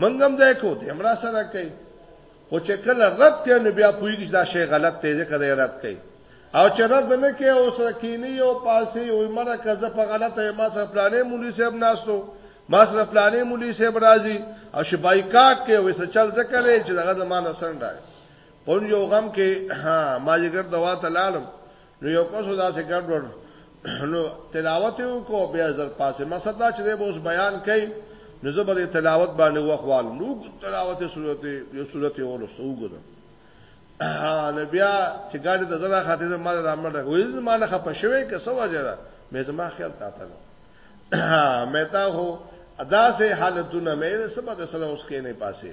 A: منګم ځای کو دې امرا سره کوي او چې کله رد کړي نو بیا پوهیږي دا شی غلط دی ځکه دا رد کړي او چې رد نه کوي او سره کینی او پاسي او مړه کزه په غلطه ما سره پلانې مولوی صاحب ناستو ما سره پلانې مولوی صاحب راځي او شی بایکاټ کوي وې څه چل ځکه لري چې دغه زمانه سره راځي پون یو غم کې ها ما یې ګر دوا ته لاړم نو یو کسو دا څه ګډوډ نو تلاوت یو کو بیا زر پاسه مقصد دا چې به اوس بیان کړي نو زه به تلاوت باندې وخوال نو تلاوت سورته یو سورته ورسته وګورم نو بیا چې ګاډي ته زړه خاطر ما د امر وې ما نه خپه شوې که سو وجره مې زما خیال تا ته مې تا هو ادا سه حالتونه مې سبا د سره اوس کې نه پاسه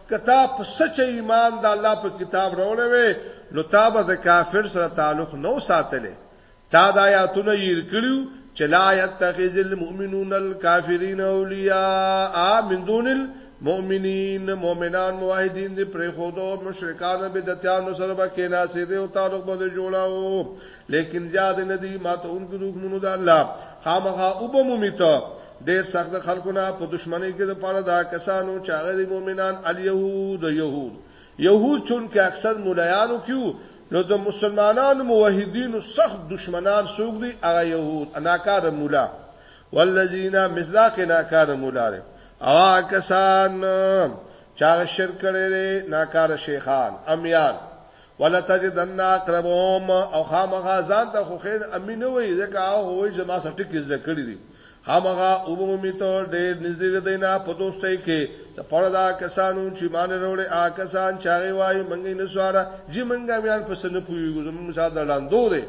A: کتا په سچ ایمان د الله په کتاب راوړې وې نو تا به د کافر سره تعلق نو ساتلې تا د آیاتونو یې کړیو چې لا یتخذ المؤمنون الکافرین اولیاء من دون المؤمنین مؤمنان موحدین دې پرې خودو مشرکان بدعتانو سره به کې ناسې دې او تعلق به جوړاو لیکن زیاد نه دی ماته اونکو دښمنو د الله خامخا او به مومیته ډیر سخت خلقونه په دشمنی کې د پاره دا کسانو چې هغه د مؤمنان الیهود یهود یهود چون کې اکثر مولایانو کیو نو د مسلمانانو موحدینو سخت دشمنان سوق دي هغه یهود اناکار مولا والذین مزلاق ناکار مولا ره اوا کسان چا شرک کړي ناکار شیخان امیان ولا تجدن اقربهم او خامغه ځان ته خو خیر امین وي ځکه هغه وایي چې ما سره ټکی زده کړی دي خامغه او مومي ته ډېر نږدې دینا په دوستۍ کې ته پړدا کسانو چې مان وروړي آ کسان چاغي وایي منګي نسواره جی منګا میان پسنه پوي ګزم مثال دلاندو دي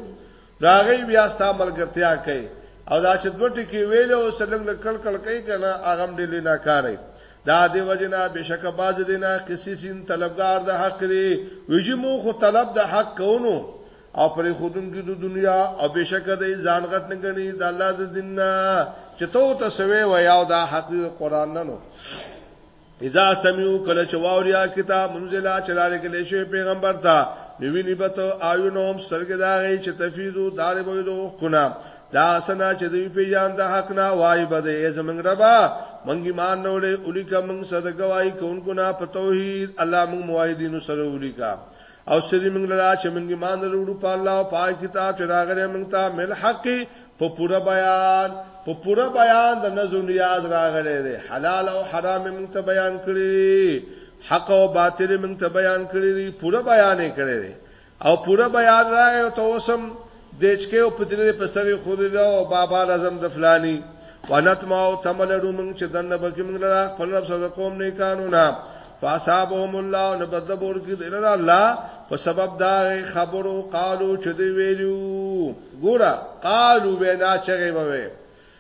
A: راغی بیا ستا ملګرتیا کوي او دا چې دوه ټکی ویل او سلنګ لکړ کړ کوي کنه هغه هم ډېر نه کاری دا دی وجنا بشک باز دینا کسی سین طلبگار د حق دی ویجی مو خو طلب د حق کونو او پر خودن کی د دنیا او بشک د ځان غټ نه غنی د الله د دین چې تو ته سوي و یاو دا حق قرآن نه نو
B: اذا سمعوا کله چې واوریا کتاب منزلا چلاله کله شی پیغمبر ته نویني بته آیونوم سرګ داغي چې تفیزو دارې وې دوه کنا دا سنا چې دوی په یان د حق نه وای بده ای زمنګ ربا منګی مان نو له اولیکا من صدقه وای کونکو نه په توحید الله موږ موحدینو سره اولیکا او سری موږ لرا چې موږ ایمان وروړو په الله او په کتاب چې راغره موږ ته مل حق په پوره بیان په پوره بیان د نظر نیاز راغره دی حلال او حرام موږ ته بیان کړی حق او باطل موږ ته بیان کړی پوره بیان یې کړی او پوره بیان راغی او توسم دیچکه او پتلې په سر یې خوري دا او بابا لازم د فلانی ونتما او تملړو موږ چې دنه بګی موږ لرا خپل رب سره قوم نه کانو نه فاصابهم الله نبذبور کی دل الله په سبب دا خبرو قالو چې دی ویلو ګورا قالو وینا چغه ووي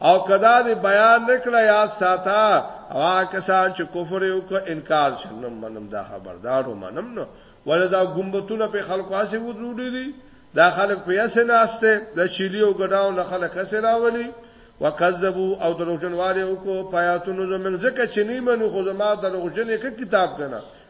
B: او کدا دی بیان نکړه یا ساته وا کسان چې کفر یو کو انکار شنم منم دا خبردارو منم نو ولدا ګمبتونه په خلکو اسې ودروډي دي دا خلک په اسې ناشته د چيلي او ګډاو نه خلک اسې راولي وکذبوا او دروغجن والے او کو پیاتونو زمنګ ځکه چې نیمنو خو زما دروغجن کې کتاب کنه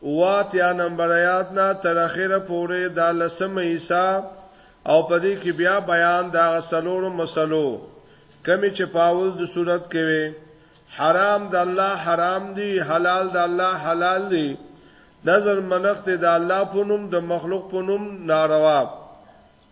A: اووه اتیا نمبر آیات نه تر اخره پورې دا لسمه حصہ او په دې کې بیا بیان دا غسلورو مسلو کمی چې پاول د صورت کې وي حرام د الله حرام دي حلال د الله حلال دي نظر منخت د الله په نوم د مخلوق په نوم ناروا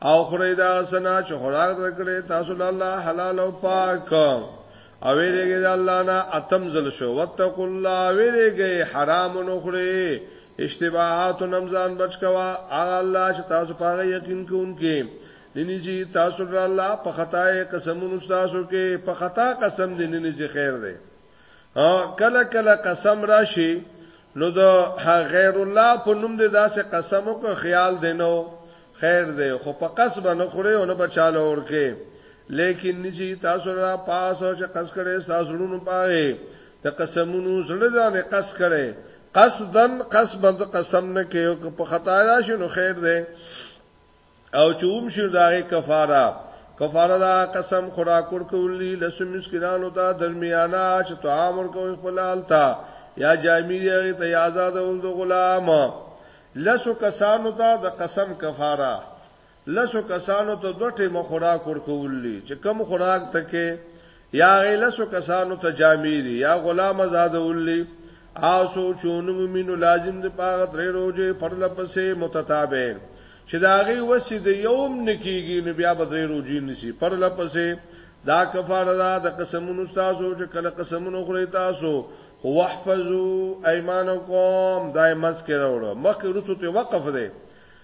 A: او خوري دا سنا چې خوراک درکړي تاسو له الله حلال او پاک او ویریږي د الله نه اتم زل شو وتقوا الله ویریږي حرام نه خوري اشتباهات نمزان بچ کوا الله چې تاسو پاره یقین کوونکې ننی چې تاسو الله په خطا قسمونو تاسو کې په خطا قسم دې ننی چې خیر دی کله کله قسم راشي نو د غیر الله په نوم دې داسې قسم او خیال دینو خیر دې خو په قصب نه خوري او نه بچاله ورکه لیکن نسی تاسو را پاس او چې قص کړي تاسو لونو پاره د قسمونو زړه ځان قص کړي قصدن قصبن قسم نه کوي په خطا راشي نو خیر دې او چې هم شنو داغه کفاره کفاره دا قسم خورا کور کولی لسو مسکینانو ته درمیانا چې طعام ورکوي خپل حالتا یا جامعی یې ته آزاد ول د غلام لسو کسانو ته د قسم کفاره لسو کسانو ته دوټه مخوراک ورکولی چې کم خوراک تکې یا غیلسو کسانو ته جامې دي یا غلام آزاد ولي او سوچونو مومنو لازم د پاغه تر روزه پر لپسې متتابع چې دا غي وسې د یوم نکیږي نو بیا به درې روزي نسی پر لپسې دا کفاره ده د قسمونو تاسو چې کله قسمونو خوري تاسو واحفظوا ايمانکم دای مز کې راوړو مخکې رسو ته وقف ده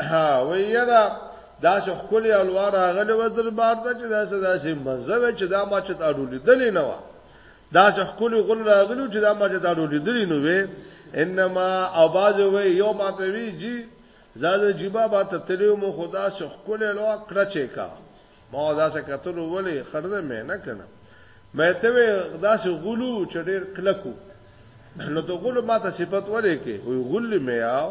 A: ها وی یرا دا چې خپل الوار راغلی و دربار ته چې دا څه داسې مزه چې دا ما چې تاړو لیدلې نه و دا چې خپل غل راغلی چې دا ما چې تاړو لیدلې نو وې انما اواز وې یو ماته وی جی زاده جیبا با ته تلو مو خدا چې خپل الوا کړه چې کا ما دا څه کتل ولې خرده مې نه کنه مې ته وې دا چې غلو چې ډېر کلکو نو ته غلو ماته صفت ورې کې وې غل مې آو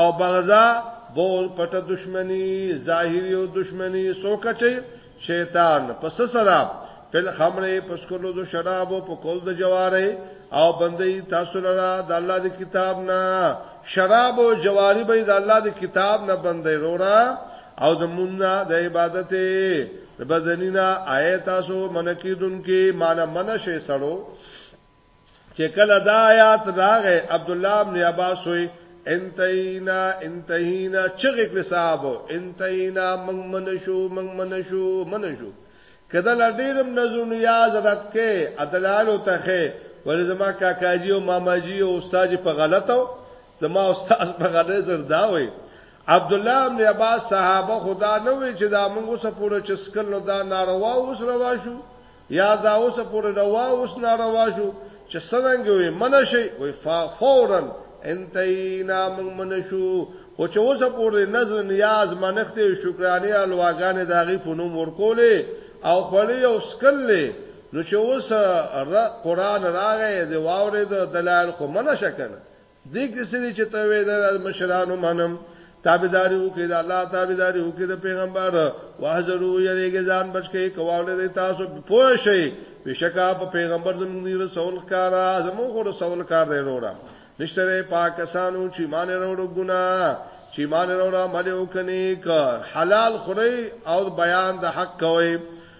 A: او بغضا بول پټه دشمنی ظاهری او دشمنی سوکه چې شیطان پس سره فل خمره پس کولو د شراب او په کول د جواره او بندي تاسو لرا د الله د کتاب نه شراب او جواری به د الله د کتاب نه بندي رورا او د مونږه د عبادت د بدنینا آیت تاسو منکیدون کې مان منشه سړو چې کله دا آیات راغې عبد الله بن عباس وې انتینا انتینا چغې کړې صاحب انتینا من من شو من من شو من شو کله ډیرم نظر نیاز رات کې عدالت او تخه ولې زما کاکاجی او ماماجی او استاد په غلطو زما استاد په غلطه زر دا وې عبد الله بن عباس صحابه خدا نه وی چې دا موږ اوس پوره چسکل نو دا ناروا اوس روا شو یا دا اوس پورې روا اوس ناروا شو چې څنګه وي منشي وي فورا انتینا من منشو او چې اوس پورې نظر نیاز منښت او شکرانه الواغان داغي فنوم ورکولې او خړې او سکلې نو چې اوس قران راغې د واورې د دلال خو منشه کنه دې کې څه دي چې ته وې د مشرانو منم تابعداري وکړي د الله تابعداري وکړي د پیغمبر واحذرو یریږي ځان بچی کواله دې تاسو پوه شئ بشکا په پیغمبر زموږ دی رسول کارا زموږ خو رسول کار دی وروړه نشته پاکستانو چې مان وروړو ګنا چې مان وروړه مله وکني حلال خوري او بیان د حق کوي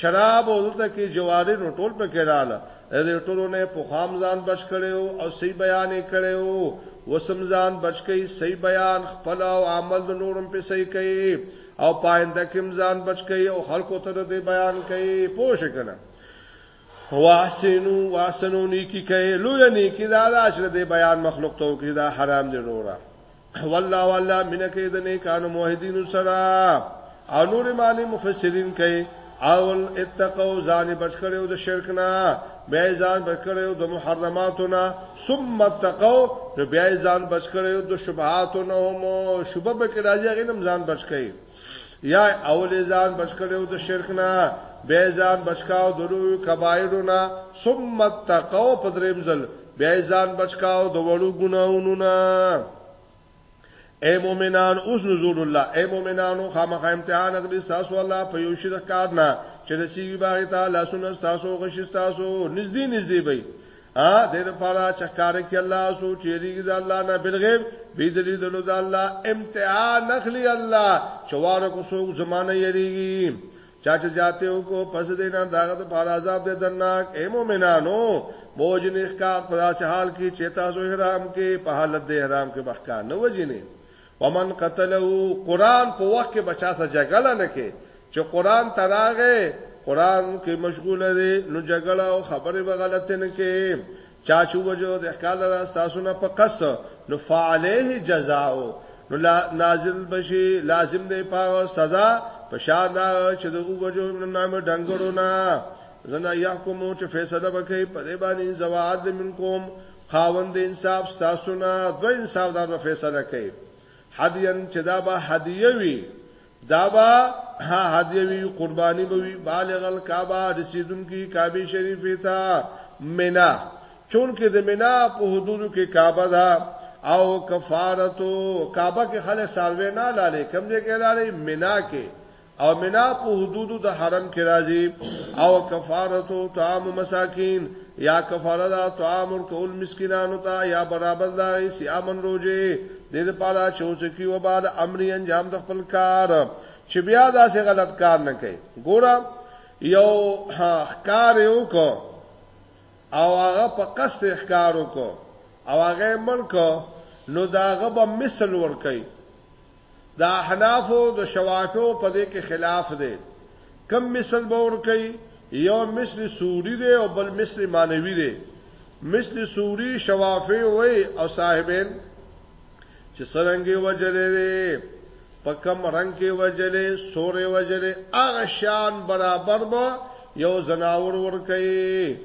A: شراب او دلته کې جواری نو ټول پکې رااله دې ټولو نه په خام ځان بچ کړو او صحیح بیان یې کړو وسم ځان بچ کړي صحیح بیان خپل او عمل د نورم په صحیح کړي او پاینده کې ځان بچ کړي او خلکو ته دې بیان کړي پوه شئ کنه واحسنو واسنو نیکی کئ لوی نیکی دا دا چې دې بیان مخلوق ته وکړي دا حرام دی وروره والله والله مینه کې د نیکانو موحدینو سره او نور معنی مفسرین کوي اول اتقوا ځان بچکړو د شرک نه بیا ځان بچکړو د محرماتو نه ثم اتقوا نو بیا ځان بچکړو د شبهاتو نه هم شوبه به کې راځي غنم ځان بچکړي یا اول ځان بچکړو د شرک نه به ځان بچکاو د لوی کبایرو نه ثم تقو پدریم زل به ځان بچکاو د وړو ګناونو نه اے مومنان اوس نزول الله اے مومنانو خامخ امتحان اخلي تاسو الله په یو شرک کار نه چې رسیږي باغ ته لاسونه تاسو غشي تاسو نږدې نږدې وي ا دې لپاره چې کار کوي الله سو چې ریګ د الله نه بالغیب بي دې د لوز الله امتحان نخلي الله چوار کو سو زمانه یریږي چا چې جاته کو پس دې نه داغه د پاره عذاب دې درناک اے مومنانو موجن احکار په داسې حال کې چې تاسو حرام کې په حالت د حرام کې بخکار نه وجنه ومن قتله قران په وخت کې بچا سره جګړه نه کې چې قران تراغه قران کې مشغول دي نو جګړه او خبره به غلطه نه کې چا چې وجو د احکال را تاسو نه په قص نو فعليه جزاء نو نازل بشي لازم دی په سزا په شان دا چې د وجو نامه ډنګړو نه زنا يحكمو چې فیصله وکړي په دې باندې زواد منکم خاوند انصاف ستاسو نه دو انصاف دار به فیصله کوي حدیان چې دا به هدیه وي دا به هدیه وي قرباني به وي بالغ الکعبه رسیدونکي کعبه شریفه ته مینا چون کې د مینا په حدودو کې کعبه ده او کفارتو کعبه کې خلک سالوي نه لاله کم دې کې لاله مینا کې او منا په حدود د حرم کې راځي او کفاره طعام مساکین یا کفاره دا طعام ور کول مسکینانو ته یا برابر دا سیامن روزه د دې پاره چوچکی و بعد امر انجام د خپل کار چې بیا دا څه غلط کار نه کوي ګوره یو ښکار یو کو او هغه په قصد ښکار وکړو او هغه ملک نو داغه به مثل ور کوي د احنافو د شوافیو په دې کې خلاف دی کم مثل به ور کوي یو مثل سوری دی او بل مثل مانوي دی مثل سوری شوافی وای او صاحبین چې سرنګي وجلې په کم رنگ کې وجلې سورې وجلې هغه شان برابر به یو زناور ور کوي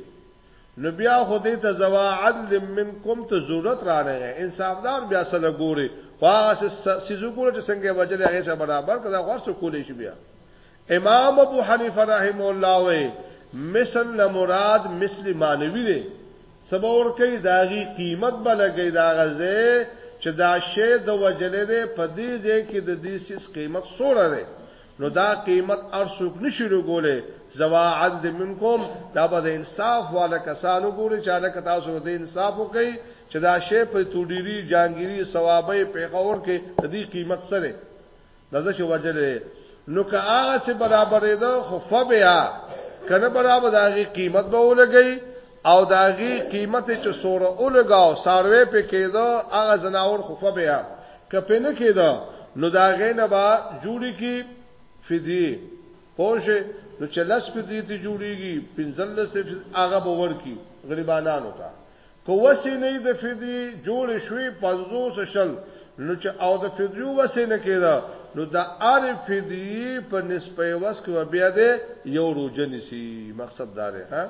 A: نو بیا خو دې ته زوا عدل منکم ته ضرورت را نه غي انصافدار بیا سره ګوري خو هغه سيزو ګوري چې څنګه وجل هغه سره برابر کړه خو څه کولې شي بیا امام ابو حنیفه رحم الله وې مثل نه مراد مثل مانوي دي سبا ور کوي داغي قیمت بلګي دا غزه چې دا شی د وجلې ده په دې ځای کې د دې سیس قیمت سوره ده نو دا قیمت ارسوک نشي لګولې زوا عدل منکم دا به انصاف والا کسانو ګوري چې دا تاسو د انصاف وکي چې دا شی په توډيري جانګيري ثوابې پیغور کې د دې قیمت سره دغه شی وجلې نو که هغه چې برابرې ده خو فبیا کنه برابر دغه قیمت به ولګي او داغي قیمت چې سوره اولګاو ساروي په کېده هغه زناور خوفه بیا کپې نه کېده نو دا غینه با جوړی کی فدی پوجې نو چې لس فدی ته جوړیږي پنځل لس هغه باور کی غریبانو ته کو وسې نه د فدی جوړ شوی 500 شل نو چې او د فدیو وسې نه کېده نو د ار فدی په نسبت وس کې بیا دې یو روزنی سی مقصد دار ها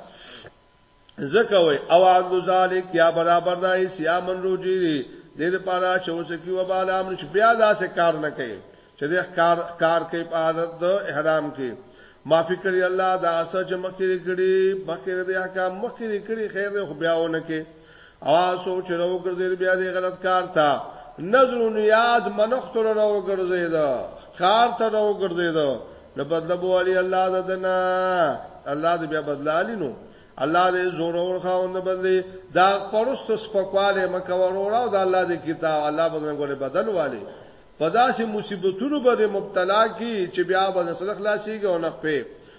A: زکه وای او عبد ذالک یا برابر دای سیا من روجی دی د دې لپاره چې اوس کې و بالا امر چې بیا داسې کار نه کوي چې د کار کار کوي په حالت د احرام کې معافي کړی الله دا اسه چې مخکې کړي مخکې د احکام مخکې کړي خیر خو بیاونه کې او سو چې راو ګرځي بیا دې غلط کار تا نظر و نیاز منخت راو ګرځي دا کار ته راو ګرځي دا نو بدل بو علي الله ددنا الله دې بیا بدل علي نو الله دې زور اور خاوند بدلی دا پرست سپکواله مکه وروړه او دا الله دې کتاب الله بدل غوړي بدل والي پداسې مصیبتونو باندې مبتلا کی چې بیا به سره خلاصيږي او نه په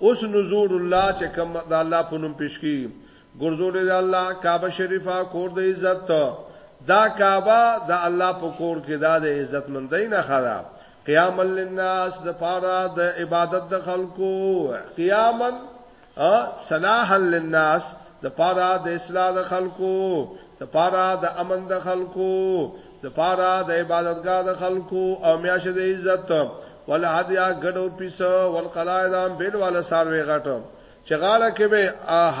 A: اوس نو زور الله چې کوم د الله په نوم پیش کی ګرځولې د الله کعبه شریفه کور د عزت دا کعبه د الله په کور کې دا د عزت مندۍ نه خدا قیام للناس د پاره د عبادت د خلکو قیاما صلاح للناس د پاره د اصلاح د خلکو د پاره د امن د خلکو د پاره د عبادتګاه د خلکو او میاشه د عزت ول هدیا ګډو پیس ول قلایدام بیل ول ساروی غټ چغاله کې به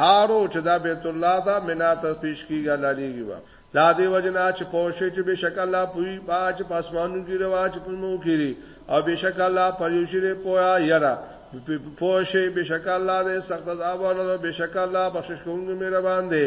A: هارو چې دا بیت الله دا منا ته پیش کیږي لالیږي وا دا دی وجنا چې پوښې چې به شکل الله پوي باج پاسمانو کې رواج پمو کړي او به شکل الله پریوشره پویا یرا پوښې به شکل الله دې سخت عذاب ورنه به شکل الله بخشش کوونکی مهربان دی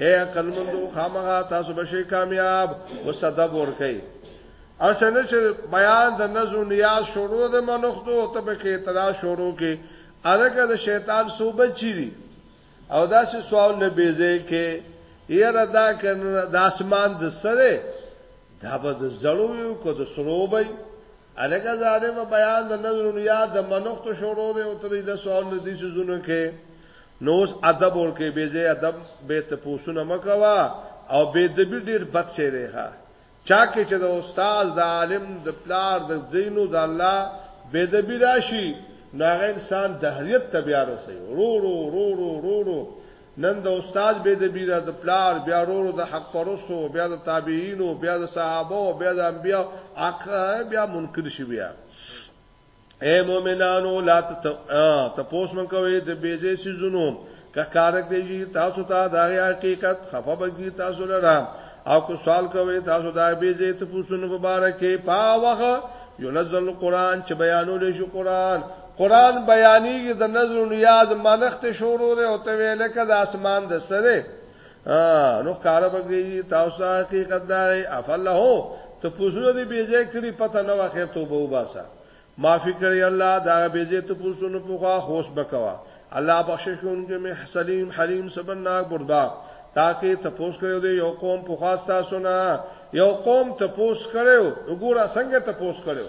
A: اے عقل مندو خامغه تاسو بشي کامیاب وسدب ور کوي او څنګه چې بیان د نزو نیاز شروع د منختو ته په کې اعتدا شروع کې الګه د شیطان صوبه چي دي او دا چې سوال نه بیزه کې یره دا کنه د اسمان د سره دا به د زړو یو کو د سروبې الګا ظالم بیان د نظرونو یا د منښت شروع دی او تر دې له سوال دې سيزونو کې نوس ادب ورکه به زه ادب به ته پوسونه مکوا او به د بي ډیر بد شي دی ها چا کې چې د استاد د عالم د پلار د زینو د الله به د بي راشي ناغه انسان دهریت تبیا رسي رو رو رو رو رو, رو نن د استاد بې د بیره د پلار بیا رورو د حق پرستو بیا د تابعینو بیا د صحابه او بیا د انبیا حق بیا منکر شي بیا اے مومنانو لا تپوس من کوي د بیزې سيزونو ککارک دیږي تاسو ته دا حقیقت خفه بږي تاسو لرا او کو سوال کوي تاسو دا بیزې تپوسونو مبارکه پاوغه یو نزل قران چې بیانول شي قران قران بیانېږي د نظر او نیاز منخت شروع دی او ته ویل کړه د اسمان د سره نو کار بګي تاسو حقیقت دا افله ته پوسونه دی بیځه کړی پته نه واخې توبه وباسه معافی کړی الله دا بیځه ته پوسونه په خوا خوش بکوا الله بخشش کوونکی می حلیم حلیم سبناک بردا تاکي تپوس کړو دی یو قوم په خواستا سنا یو قوم تپوس کړو وګوره څنګه تپوس کړو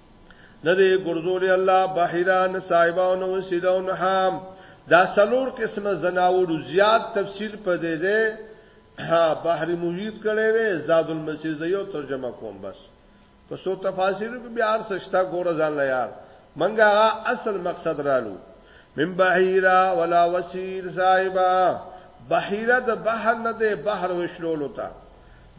A: نه دی ګرځولې الله بحیران صاحبانو وسیدون حام دا سلور قسمه زناور زیات تفصیل په دې ده ها بحر محیط کړي ده زاد المسیر زیو ترجمه کوم بس که څو تفاسیر کې بیا سشتا ګور ځان لا یار منګه اصل مقصد رالو من بحیرا ولا وسیر صاحبہ بحیره د بحر نه ده بحر وشلولو ته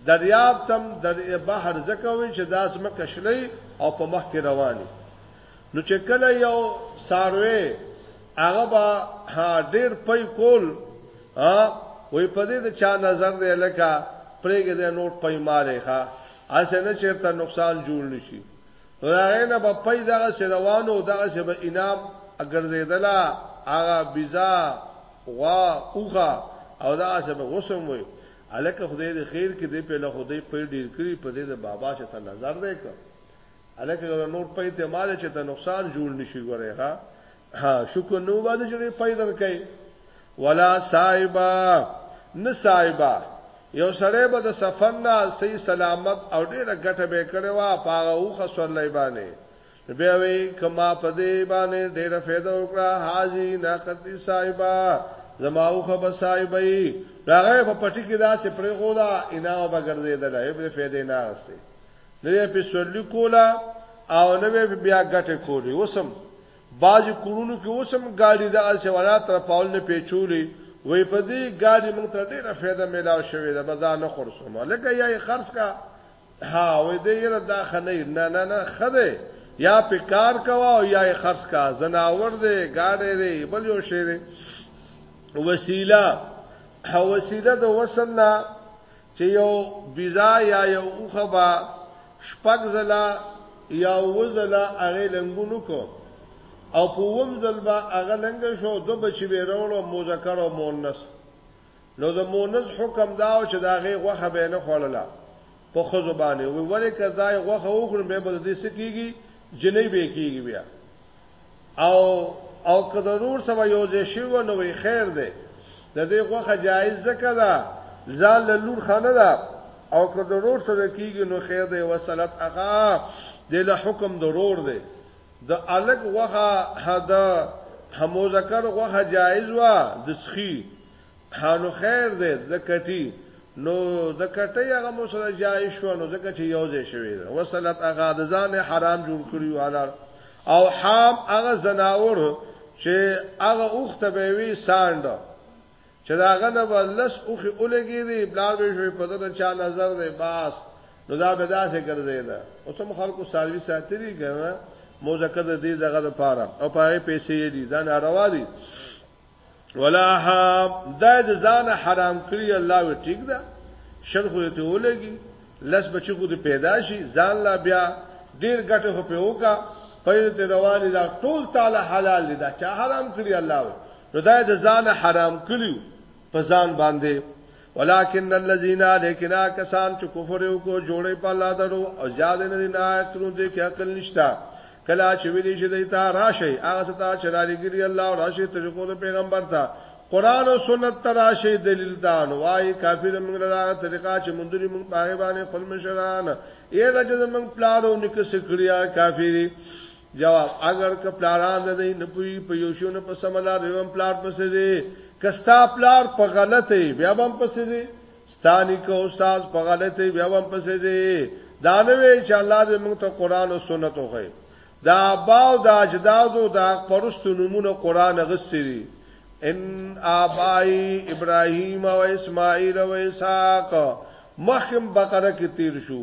A: دریاب تم در بحر زکوي چې داس مکه شلې او په مخ کې رواني نو چې کله یو ساروي هغه با ډیر پي کول ها وې په دې د چا نظر دی لکه پرېګه د نوټ پي مالې ښا اسنه چیرته نقصان جوړ نشي راغې نه په پي دغه سره روانو دغه سره به انعام اگر زیدلا هغه بيزا غوا اوخه او دغه سره غوسم وي الکه خدای دې خیر کې دې په له خدای په ډیر کړی په دې د بابا چې ته نظر دې کړ الکه نور په اعتماد چې ته نقصان جوړ نشي ګورې ها ها شکر نو باندې چې پیدا کړي ولا صاحبہ نه صاحبہ یو سړی به د سفر نه سي سلامت او ډیره ګټه به کړي وا پاغه اوخه سورلای باندې بیا وی کما په دې باندې ډېر فایده وکړه حاجی ناقتی صاحبہ زماو خو به صاحبې راغه په پټی کې دا چې پرې خو دا انعام به ګرځیدل هیڅ فایده نه غسته نو په سورلی کولا او نو بیا ګټه کولی وسم باج کورونو کې اوسم ګاډي د الشوالا تر پاول نه پیچولې وې په دې ګاډي موږ ته ډېره فایده ملاو شوې ده بازار نه خرڅوم لکه یې خرڅ کا ها وې دې یره دا خنه نه نه نه خده یا په کار کوا او یا خرڅ کا زناور دې گاډې دې بل یو شی دې وسیله او وسیله د وصل نه چې یو بيزا یا یو اوخبا شپږ زلا یا وزلا هغه لنګونو کو او په وم زلبا هغه لنګ شو دو بچی به وروړو مذکر او مؤنث نو د مونث حکم دا او چې دا غي غوخه به نه خوړله په خو زبانه وی ولې کزای غوخه وخور به بل دې سکیږي جنې به کیږي بیا او او که ضرور سبا یو ځای شی و نو خیر دی د دې غوخه جایز زکه ده ځان له لور خانه ده او که ضرور سره کیږي نو خیر دی وصلت اخا د له حکم ضرور دی د الګ غوخه د هموزکر غوخه جایز وا د سخی حالو خیر دی د کټی نو د کټی هغه مسله جایز شو نو ځکه چې یو ځای شوی دی وصلت هغه د ځان حرام جوړ کړیو حلال او حام هغه زناور چې هغه اوخته به وی ساند چې داغه نه ولس اوخه اولګي دی بلار به شوی په دغه چا نظر دی باس نو دا به داسې ګرځي دا اوس هم خلکو سروي ساتري ګره مذکر د دې دغه لپاره او پاره پیسې دي دا ناروا دي ولا حام دا د ځان حرام کړی الله و ټیک ده شرخ ته ولګي لس بچی خود پیدا شي ځان لا بیا ډیر ګټه خو په وکا پیر ته رواني دا ټول تعالی حلال دي دا چا حرام کړی الله نو دا د ځان حرام کړیو په ځان باندې ولکن الذين لكنا کسان چې کفر وکړو جوړې په الله درو او زیاد نه نه اترو دې کې عقل نشتا کلا چې ویلې شي دیتا راشي هغه ستا چې لريګري الله او راشي طریقو د پیغمبر ته قران او سنت ته راشي دلیل دان وای کافر موږ له طریقا چې مونږ دې موږ پاګې باندې خپل مشران اے رجل موږ پلاړو نکسکړیا کافری جواب اگر که پلاران د دې نه پوي په یو شونه په سملا روان پلار پسې دي کستا پلار په غلطه بیا هم پسې دي ستانی کو استاد په غلطه بیا هم پسې دي دانوي چې الله دې موږ ته قران او سنت وخی دا باو دا اجدادو دا پرستو نمونه قران غسري ان ابای ابراهیم او اسماعیل او اسحاق مخم بقره کې تیر شو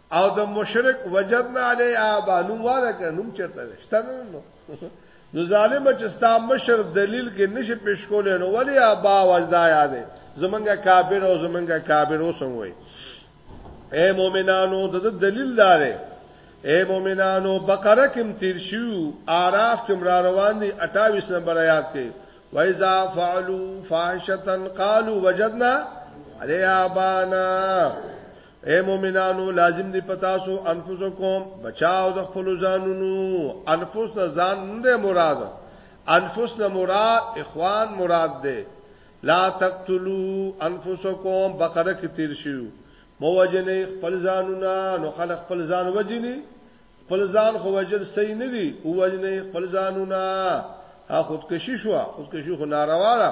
A: او د مشرک وجدنا علی ابانو واده کړم چرته شته نو نو ظالم چې ستا مشر دلیل کې نشي پیش کولای نو ولی ابا وجدا یاده زمونږه کافر او زمونږه کافر اوسم وای اے مؤمنانو د دلیل داره اے مؤمنانو بقره کې تیر شو আরাف کې را روان دي 28 نمبر آیات کې وایذا فعلوا فاحشتن قالوا وجدنا علی ابانا اے مومنانو لازم دی پتا سو انفسکم بچاو د خپل ځانونو انفس نه ځان نه مراد انفس نه مراد اخوان مراد دی لا تقتلوا انفسکم بقره کې تیر شو مو وجنې خپل ځانونه نو خلک خپل ځان وجني خپل ځان خو وجل صحیح نه دي او وجنې خپل ځانونه ها خودکشي شو خودکشي خو ناروا ده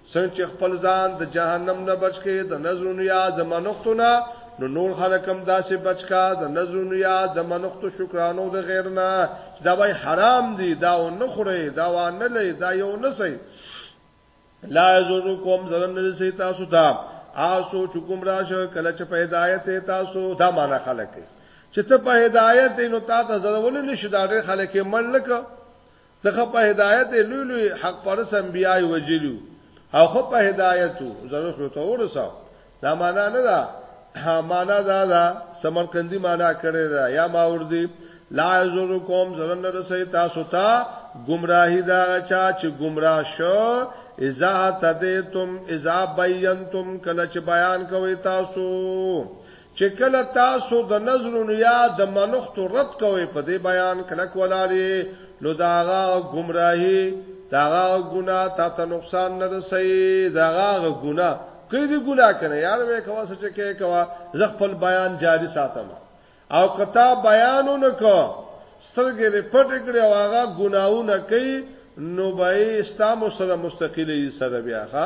A: څنګه چې خپل ځان د جهنم نه بچ کې د نظرونو یا د منښتو نه نو نور خلک هم داسې بچ کا د نظرونو یا د منښتو شکرانو د غیر نه دا وای حرام دي دا و نه خوري دا و نه لې دا یو نه سي لا یذرکم ظلم نه سي تاسو ته آسو چکم راشه کله چې په هدایت تاسو دا معنا خلک چې ته په هدایت نو تا ته ضرورونه نشي دا ډېر خلک مړ لکه دغه په هدایت لوی لوی حق پرس انبیای وجلو او خو په هدایتو زره خو ته ورساو دا معنا نه ده معنا دا ده سمرقندی معنا کړی دا یا ماوردی لا یزرکم زره نه رسې تاسو ته گمراهی دا چا چې گمراه شو اذا تدیتم اذا بینتم کله چې بیان کوي تاسو چې کله تاسو د نظرونو یا د منښتو رد کوئ په دې بیان کلک ولاري نو داغه گمراهي داغه ګنا تا ته نقصان نه رسي داغه ګنا کوي دې ګنا کنه یار وې کوا سچ کې کوا زه خپل بیان جاری ساتم او کتا بیانو نه کو سترګې رپټ کړي او هغه ګناونه کوي نو به استامو سره مستقله سره بیا ښا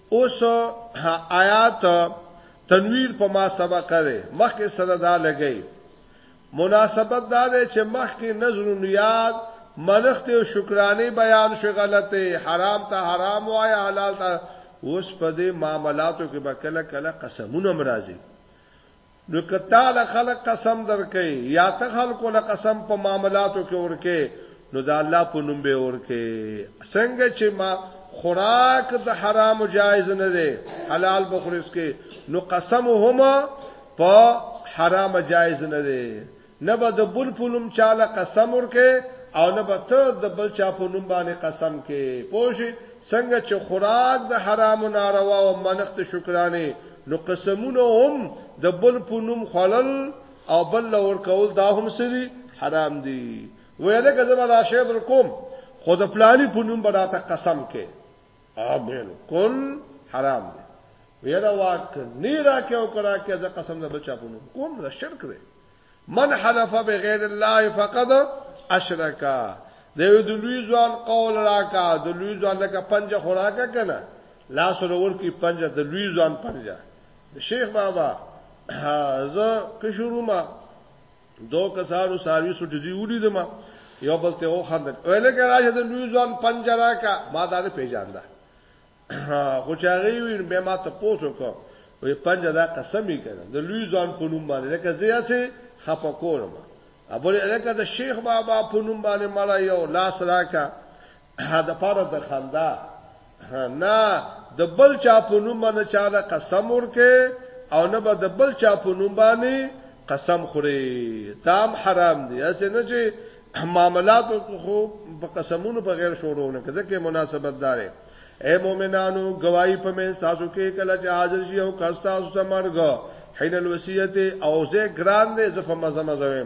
A: اوس آیات تنویر په ما سبقه ده مخکې سره دا لګی مناسبت دا ده چې مخکې نظر و نیاد منخت او شکرانه بیان شو غلطه حرام ته حرام وای حلال ته اوس په دې معاملاتو کې به کله کله قسمونه مرাজি نو که تعالی خلق قسم درکې یا ته خلکو له قسم په معاملاتو کې ورکې نو دا الله په نوم به ورکې څنګه چې ما خوراک د حرام جایز نه دی حلال بخورس کې نو قسم هم په حرام جایز نه دی نه به د بل په نوم چا له قسم ورکې او نه به ته د بل چا په نوم باندې قسم کې پوښي څنګه چې خوراک د حرام ناروا او منخت شکرانه نو قسمونه هم د بل په نوم خلل او بل لور کول دا هم سری حرام دي ویل که زما دا شی در کوم خود پلانی په نوم به راته قسم کې ا بالکل حرام دی ویرا واک نه راکې او کرا کې ځکه قسم نه بچا پونو کوم را شرک دی من حلف بغیر الله فقد اشرکا د لوی ځوان قول راکا د لوی ځوان لکه پنځه خوراکه کنه لاس ورور کی پنځه د لوی ځوان پنځه شیخ بابا زه کشروما دو کسانو ساروی سټزی ولید ما یو بل ته وخندل ویل کې راشه د لوی ځوان پنجره کا ما دا نه پیژانده خو چې هغه وین به ما ته پوسو کو وی پنجره دا قسمی کړه د لوی ځوان په نوم باندې لکه زیا سي خپه کورم ابو لکه د شیخ بابا په نوم باندې مړ یو لاس راکا ها د پاره د خندا نه د بل چا په نوم باندې چا د قسم ورکه او نه به د بل چا په نوم باندې قسم خوري تام حرام دي اسه نه چې معاملات خو په قسمونو په غیر شروع نه کړه کې مناسبت داره اے مومنانو گواہی په من تاسو کې کله چې حاضر شي او کاستا تاسو مرګ حين الوصیت او زه ګران دې زفه مزه مزه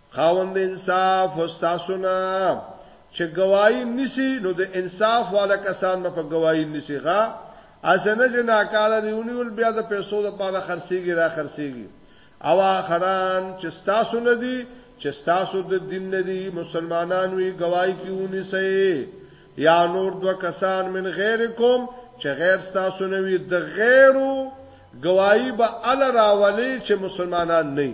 A: خاوند انصاف استاسو نه چې گواہی نسی نو د انصاف والا کسان په گواہی نسی غا اسنه چې ناکاره دی ونیول بیا د پیسو لپاره خرڅیږي را خرڅیږي او اخران چې تاسو نه دي چې تاسو د دین نه دي مسلمانان وی گواہی کیونی سي یا نور دو کسان من غیرکم چې غیر تاسو نه وی د غیرو گواہی به ال راولي چې مسلمانان نه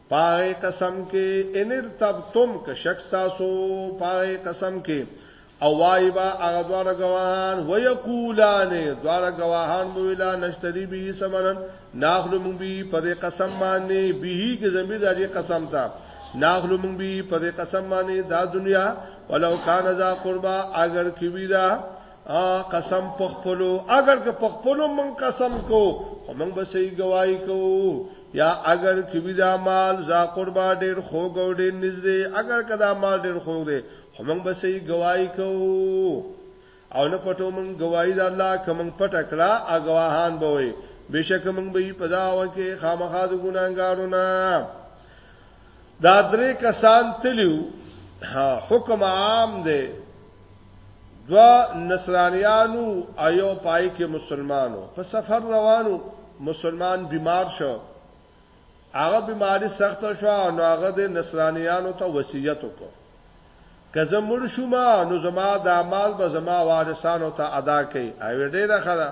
A: پای قسم کې ان ارتبتم که شک تاسو پای قسم کې او وای با هغه دوار گواهان و یقولان دوار گواهان مولا نشتری به سمنن ناخلو مون بی په قسم باندې به کې زمير دغه قسم تا ناخلو مون بی په قسم باندې دا دنیا ولو کان ذا قربا اگر کی ویدا ا قسم پخپلو اگر که پخپلو من قسم کو خو من به صحیح گواہی کو یا اگر کبی دا مال زا قربا ډیر خوګ او ډیر نږدې اگر کدا مال ډیر خوګ دی خو من به صحیح گواہی کو او نه پټو من گواہی د الله کوم پټ کړه ا گواهان به وي بشک من به په دا وکه خامخا د ګناګارو نه دا درې کسان تلیو حکم عام دی دوا نصرانیانو ایو پای کې مسلمانو په سفر روانو مسلمان بیمار شو هغه بیماری سخت شو نو هغه د نصرانیانو ته وصیت وکړ که زه مړ شوم نو زما د اعمال به زما وارثانو ته ادا کړي او ډیره خره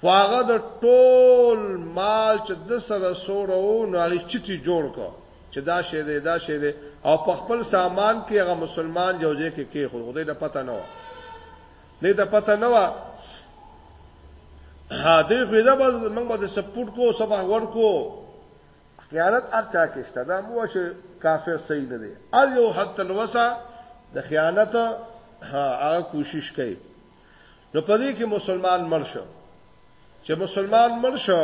A: خو هغه د ټول مال چې د سره سوره او ناری چتی جوړ کو چې دا شی دی دا شی دی او په خپل سامان کې هغه مسلمان یو ځای کې کې خو خدای د پته نه و نه د پته نه و ها دې خو دا بس موږ به سپورټ کو سبا ور کو خیانت ارچا کې شته دا مو چې کافر صحیح نه دی ار یو حتی الوسا د خیانت هغه کوشش کوي نو په دې کې مسلمان مړ شو چې مسلمان مړ شو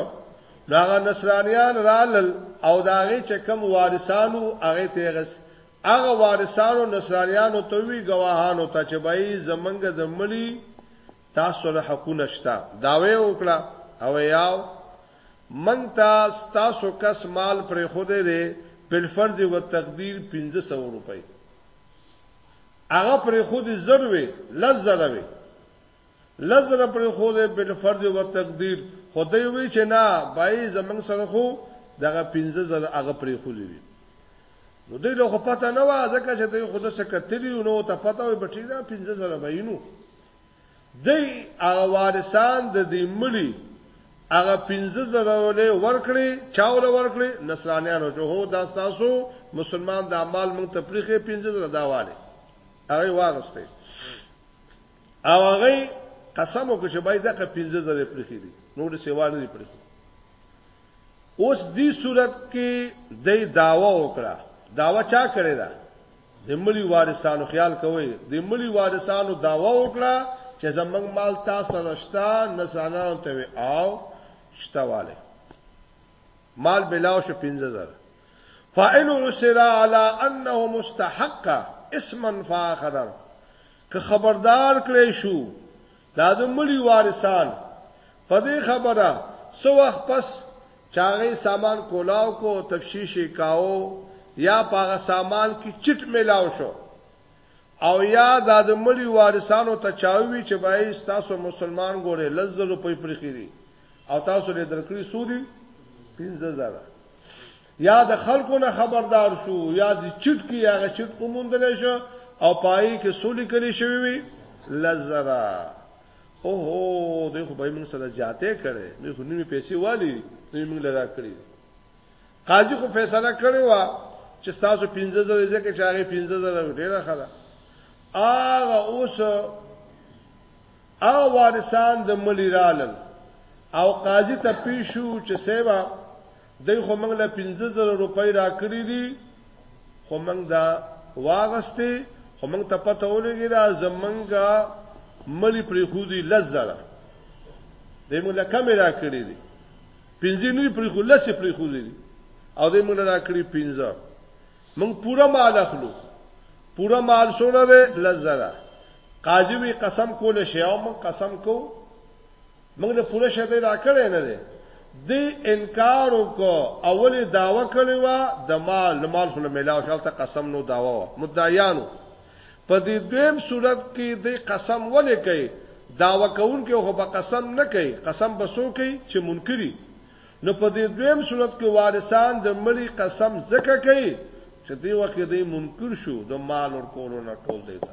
A: نو هغه نصرانیان رالل او داغه چې کم وارثانو هغه تیغس هغه وارثانو نصرانیانو ته وی گواهانو ته چې بای زمنګ زملی تاسو له حقونه شته داوی وکړه او یاو من تا تاسو کس مال پر خوده دی بل فرض و تقدیر 1500 روپۍ هغه پر خود زر وی لز زر وی لز زر پر خود بل فرض او تقدیر خدای وی چې نه بای زمنګ سره خو دغه 15 زر هغه پر خود وی نو دوی له پته نه و ځکه چې دوی خود سره کتلی نو ته پته وی بټی دا 15 زر بینو دی هغه وارثان د دې ملي هغه 15 زره ولې ورکړي چاول ورکړي نصرانيانو چې هو دا تاسو مسلمان د اعمال مونږ تفریخه 15 زره داواله هغه واغسته او هغه قسم وکړ چې باید دغه 15 زره پرخي دي نور څه وانه دي پرخي اوس دې صورت کې د داوا وکړه داوا چا کړی دا د ملي وارثانو خیال کوي د ملي وارثانو داوا وکړه چې زمنګ مال تاسو رښتا نسانه ته وي او شتواله مال بلاو ش 15000 فاعل عسرا على انه مستحق اسما فاخر که خبردار کړی شو دا د مړي وارثان په دې خبره څو وخت پس چاغې سامان کولاو کو تفشیش کاو یا پاغه سامان کې چټ ملاو شو او یا دا د مړي وارثانو ته چاوي چې بای تاسو مسلمان ګوره لزر روپۍ پرخيري او تاسو له درکړي سودي 15000 یا د خلکو نه خبردار شو یا د چټ کې هغه چټ اومندل شو او پای کې سولې کړی شوی وي لزرا او هو دغه به موږ سره جاته کړي موږ نیمه پیسې والی دوی موږ لرا کړی قاضي خو فیصله کړی و چې تاسو 15000 ځکه چې هغه 15000 ډیره خره هغه اوس هغه وارثان د ملي رالل او قاضي ته پیښو چې سیبا دی خو موږ له پنځه زره روپۍ راکړي دي خو موږ دا واغستې خو موږ ته پته ولګي دا زمونږه ملي پرې خو دي لزره دې موږ له کمې راکړي دي پنځه نه پرې خو لسې پرې خو دي او دې موږ راکړي پنځه موږ پورا مال اخلو پورا مال سره ده لزره قاضي وی قسم کول شي او موږ قسم کو موږ د پوره شته راکړې نه دی دی انکار وکړو اولی داوا کړی و د مال مال خو ملاو شالته قسم نو داوا و مدعیانو په دې دویم صورت کې د قسم ولې کوي داوا کوونکې خو په قسم نه کوي قسم بسو کوي چې منکري نو په دې دویم صورت کې وارثان د مړي قسم زکه کوي چې دی وخت دی منکر شو د مال ور کولو نه ټول دی دا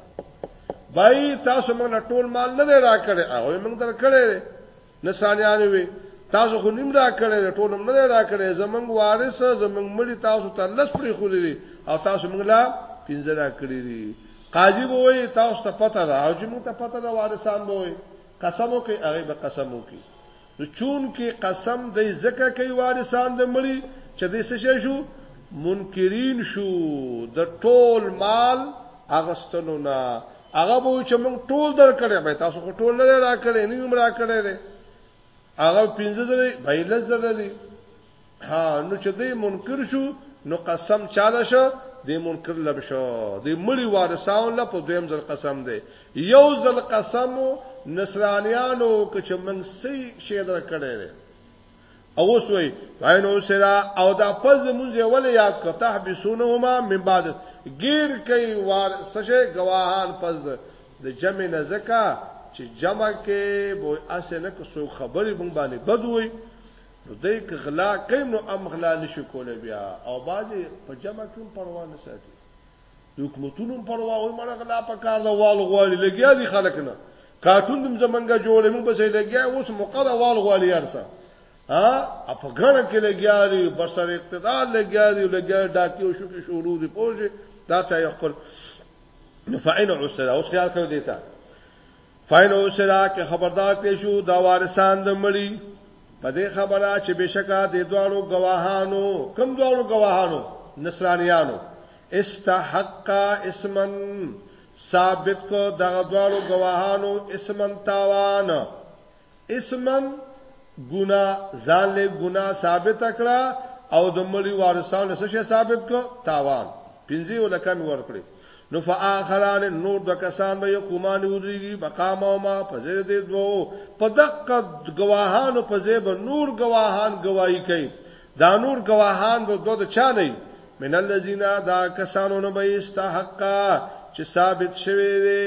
A: بای تاسو موږ ټول مال نه را کړی هغه موږ در کړی نسانیان وی تاسو خو نیم را کړی ټول موږ نه را کړی زمنګ وارث زمنګ مړي تاسو ته لس پرې خو لري او تاسو موږ لا پنځه را کړی دي قاضي وای تاسو ته پته راځي موږ ته پته راوړسان وای قسمو کې هغه به قسمو کې نو چونکه قسم دی زکه کوي وارثان د مړي چې د څه شو منکرین شو د ټول مال اغستلو نه هغه به چې موږ ټول درکړې به تاسو خو ټول نه راکړې نه موږ راکړې هغه 15000 به لزر دي ها نو چې دې منکر شو نو قسم چاله شو دې منکر لب شو دې مړي وارثاون لا په دویم ځل قسم دی یو ځل قسم نصرانیانو که چې موږ سي شي درکړې او اوس وای وینو سرا او دا پز مونږ ول یاد کو تحبسونهما من بعد غیر کوي وار سشه گواهان پز د جمع نه زکا چې جمع کې بو اسنه کو سو خبرې مونږ باندې بدوي نو دای که غلا کین نو ام غلا نشو کوله بیا او بازي په جمع کې پروا نه ساتي د حکومتونو پروا وي مړه غلا په کار دا وال غوالي لګیا دي خلک نه کارټون دم زمنګا جوړې موږ بسې لګیا اوس مقره وال غوالي ارسه ها په غړ کې لګیا دي بسر اقتدار لګیا دي لګیا ډاکیو شو کې شروع دي پوجي دا چا خپل فعین عسره اوس خیال کړو دیتا فاین او سرا کې خبردار کړی شو دا وارثان د مړي په دې خبره چې بشکا د دوالو گواهانو کم دوالو گواهانو نصرانیانو استحق اسمن ثابت کو دغه دوالو گواهانو اسمن تاوان اسما ګنا ځان له ګنا ثابت کړه او د مړي وارثانو څه شي ثابت کو تاوان پنځه ولکم ورکړي نو فآخران نور د کسان به یقومان ودریږي مقام او ما په زیر دې دوو په دقه گواهانو په زیب نور گواهان گواہی کوي دا نور گواهان به دوه د چا نه من الذین دا کسانو نه به استحقا چې ثابت شوی دی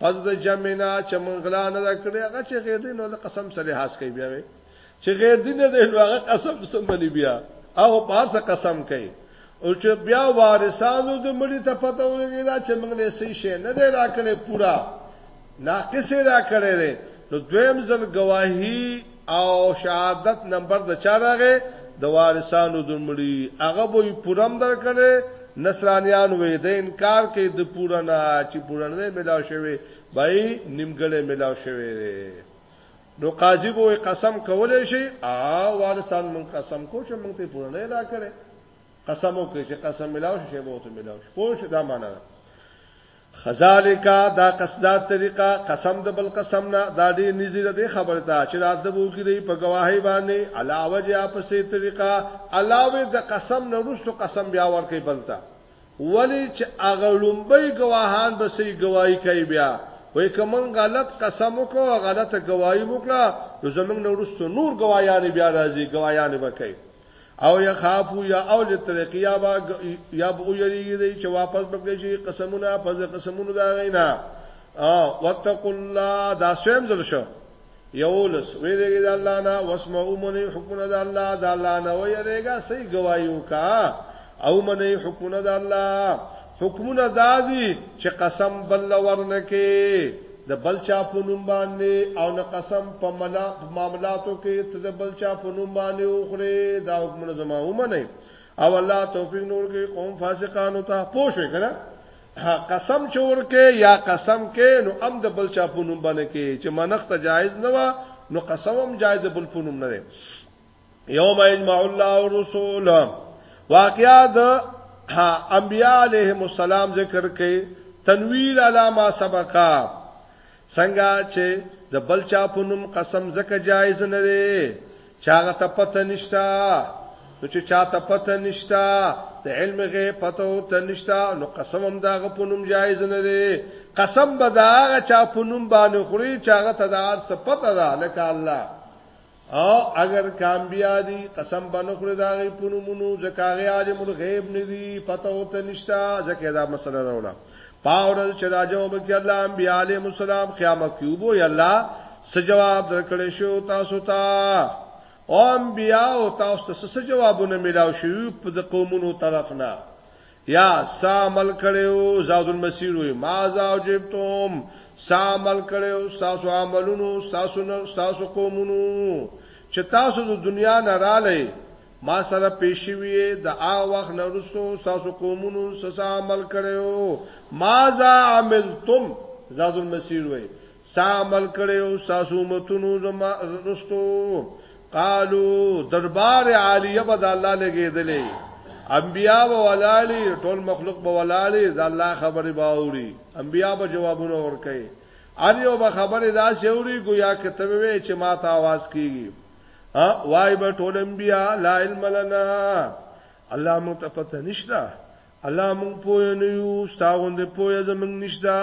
A: پس د جمعنا چې مونږ غلا نه کړې هغه چې غیر دین ول قسم سره حاس کوي بیا وي چې غیر دین نه دی هغه قسم سملی بیا هغه پار څه قسم کوي او چې بیا وارثانو د مړي ته پته ولګی دا چې موږ نه سې شي نه دی راکړې پورا ناقص راکړې نو دویم ځل گواهی او شهادت نمبر د چا راغې د وارثانو د مړي هغه به پورم درکړي نصرانیان وې د انکار کې د پورنا چې پورنه ملاو شوی بای نیمګړې ملاو شوی دی نو قاضي به قسم کولې شي او وارثان مون قسم کو چې مونږ ته پورنه لا کړي قسم وکړي چې قسم ملاو شي به ته ملاو شي پوه شو دا معنا ده خذالک دا قصدا طریقه قسم د بل قسم نه دا ډیر نږدې ده دې خبره ته چې دا د بو کې دی په گواهی باندې علاوه جا په سي طریقه علاوه د قسم نه رسو قسم بیا ورکې بلتا ولی چې اغه لومبي گواهان به سي گواہی کوي بیا وای کومن غلط قسم وکړو غلطه گواہی وکړه نو زمنګ نه رسو نور گوايان بیا راځي گوايان وکړي او یا خافو یا او لترقی یا با یا بو یریږي دی چې واپس بکړي شي قسمونه پس قسمونه دا غینا او وتقوا الله دا سویم زل شو یولس وی دیږي د الله نه واسمعوا منی حکمونه د الله د الله نه وی دیږي صحیح گوايو کا او منی حکمونه د الله حکمونه دا دي چې قسم بل ورنه کې د بل چا په نوم باندې او نه قسم په منا په معاملاتو کې ته د بل چا په نوم باندې اوخره دا حکمونه زما ومنه او الله توفیق نور کې قوم فاسقانو ته پوښې کړه قسم چور کې یا قسم کې نو ام د بل چا په نوم باندې کې چې منخت جایز نه و نو قسم هم جایز بل په نوم نه دی یوم یجمع الله الرسول واقعا د انبیاء علیهم السلام ذکر کړي تنویر علی ما سبقا څنګه چې د بل چا په نوم قسم زکه جایز نه دی چاغه ته پته نشتا نو چې چا ته پته نشتا د علم غیب پته او ته نشتا نو قسم هم داغه په نوم جایز نه دی قسم به داغه چا په نوم باندې خوري چاغه ته د ارث پته ده لکه الله او اگر کامبیا دی قسم بنخره داغي پونمونو زکاغه عالم الغیب ندی پته او ته نشتا زکه دا مسله راوړه پاورل چې دا جواب کې الله انبیاء علیهم السلام قیامت کې وبو یا الله څه جواب درکړې شو تاسو ته او انبیاء او تاسو ته څه جوابونه ملاو شو په قومونو طرف نه یا سا عمل کړو زاد المسیر وی ما ذا جبتم سا عمل کړو تاسو عملونو تاسو نو تاسو قومونو چې تاسو د دنیا نه رااله ما سره پیشوی د آ وخت نه رسو تاسو قومونو سسا عمل کړو ما ذا عملتم زاد المسیر وی سا عمل کړي او تاسو متونو زما رستو قالو دربار عالیه به د الله لګیدلې انبیا به ولالی ټول مخلوق به ولالی د الله خبرې به اوري انبیا به جوابونه ورکړي ان یو به خبرې دا شوري گویا کته وی چې ما ته आवाज کیږي ها وای به ټول انبیا لا علم لنا الله متفتنشتا الله مونږ پوه نه یو ستاوند پوه زمونږ نشتا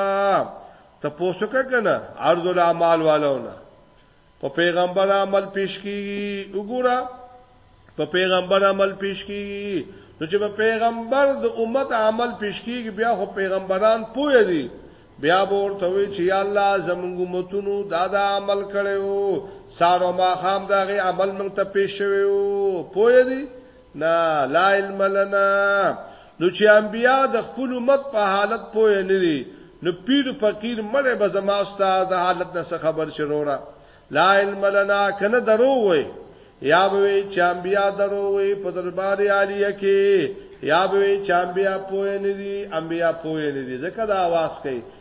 A: ته پوسوکه کنه عرض الاعمال والونه په پیغمبر عمل پیش کی وګوره په پیغمبر عمل پیش کی نو چې په پیغمبر د امت عمل پیش کیږي بیا خو پیغمبران پوه دي بیا ورته وی چې یا الله زمونږ متونو دا دا عمل کړو سارو ما خام داغه عمل مونږ ته پیش شوی پوه دي نه لا علم لنا نو چې انبیا د خپل امت په حالت پوه نه دي نو پیر فقیر مړ به زما استاد د حالت نه خبر شروره لا علم لنا کنه درو وای یا به چې انبیا درو وای په دربار عالیه کې یا به چې انبیا پوه نه دي انبیا پوه نه دي ځکه دا आवाज کوي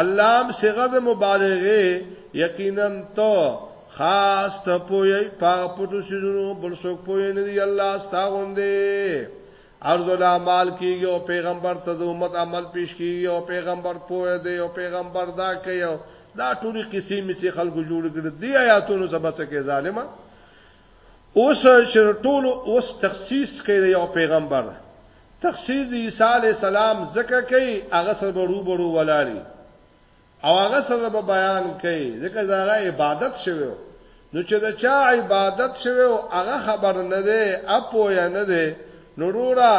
A: علام صيغه د مبالغه یقینا تو خاص ته پوي پاغه پټو سيزونو بل څوک پوي نه دی الله ستا غوندي ارز العمال کیږي او پیغمبر ته د امت عمل پیش کیږي او پیغمبر پوي دی او پیغمبر دا کوي دا ټولي قصې مې سي خلکو جوړ کړې دی آیاتونو سبا څه کې ظالما اوس چې ټول اوس تخصیص کوي د یو پیغمبر تخصیص د عیسی علی السلام ځکه کوي هغه سره به روبرو ولاري او هغه سره به بیان کوي ځکه زغه عبادت شوی نو چې دا چا عبادت شوی هغه خبر نه دی اپو یا نه دی نورورا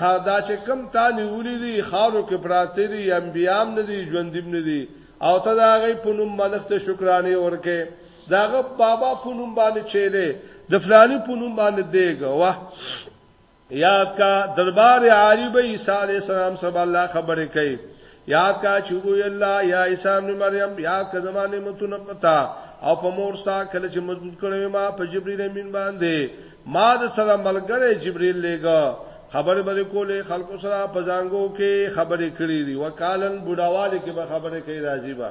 A: دا چې کم تا نیولې دي خارو کې پراته دي انبيام نه دي ژوندیم نه دي او ته دا غي په نوم ملخ ته شکرانه ورکه داغه بابا په نوم باندې چيلې د فلاني په نوم باندې دیګه واه یاد کا دربار عالی به عیسی علی السلام سره الله خبرې کوي یاد کا چې وی الله یا عیسی ابن مریم یاد کا زمانه متونه پتا او په مور ستا کله چې مضبوط کړو ما په جبرئیل امین باندې ما د سره ملګری جبرئیل لګا خبره به کولې خلکو سره په ځانګو کې خبرې کړې دي وکالن بډاواله کې به خبرې کوي راځي با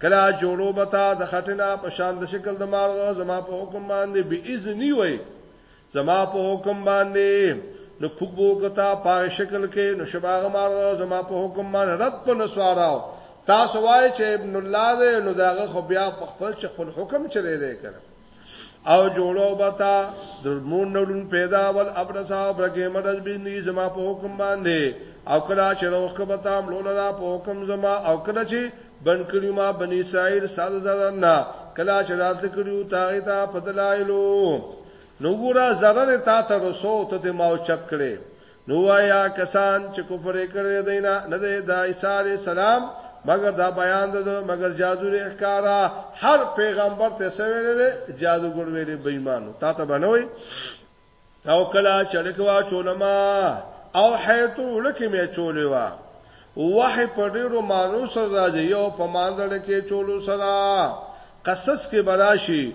A: کلا جوړو بتا د خټینا په شان د شکل د مارغه زما په حکم باندې به اذنی وای زما په حکم باندې نو کوبو کتا په شکل کې نو شباغ مارغه زما په حکم باندې رد په نسواراو تاسو وای چې ابن الله دې نو داغه خو بیا په خپل خپل حکم چلے دی کړ او جوړو بتا درمون نولون پیدا ول ابرسا او برګې مدد بینی زما په حکم باندې او کله چې روخ کبتا ملول را په حکم زما او کله چې بن کړی ما بنی اسرائیل ساز زرنا کله چې رات کړیو تاغه تا پدلایلو نو ګورا zarar تا ته رسو ته ما او چت کړي نو وایا کسان چې کفر کړی دینا نه دی د عیسی علی السلام مگر دا بیان ده مگر جادو لري ښکارا هر پیغمبر ته سویل دي جادوګر ویلي بېمانو تا ته بنوي او کلا چړکوا چولما او حیتو لکه می چولې وا وحی په ډیرو مانو سره راځي او په مانځل کې چولو سره قصص کې براشي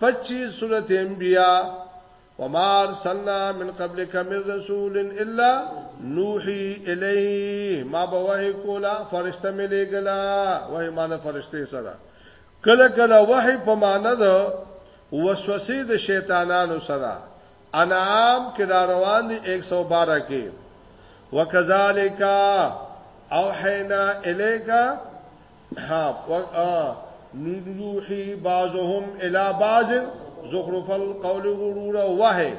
A: 25 سورت انبیاء وما ارسلنا من قبلك من رسول الا نوحي اليه ما بوحي کولا فرشته ملي ګلا وحي معنی فرشته سره کله کله وحي په معنی ده وسوسه د شیطانانو سره انعام کې دا روان دي 112 کې وکذالک اوحینا الیکا ها نوحي بعضهم الى بعض زخرف القول غرورا وه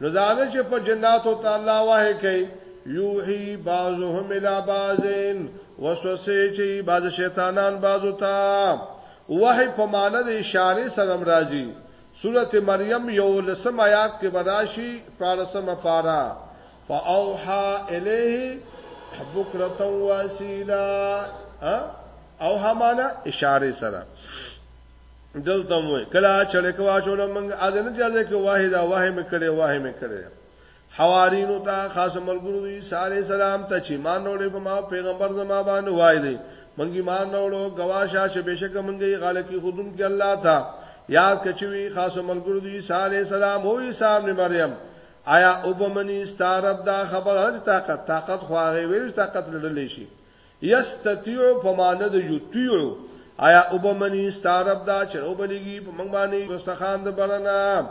A: نو داغه چې په جناتو تعالی وه کوي یوحي بعضهم الى بعض وسوسه چې بعض شیطانان بعضو ته وه په معنی د اشاره سره راځي سورته مریم یو لسم آیات کې بداشي پارسمه پارا فاوحا الیه بکرتا واسیلا او همانا اشاره سره دلته مو کلا چړې کوا چول موږ اذن جزه کې واحده واهم کړي واهم کړي حوارینو ته خاص ملګرو دي ساري سلام ته چې مان وروړي په ما پیغمبر زما باندې وای دي منګي مان وروړو گواشه چې بشک منګي غالکی خودم کې الله تا یاد کچوي خاص ملګرو دي ساري سلام هوې سامنے مریم آیا او بمنی ستارب دا خبره د طاقت طاقت خو هغه ویل طاقت لرل شي یستطيع په معنی د یطيع آیا او بمنی ستارب دا چې او بلیږي په منګ باندې رستخان د برنا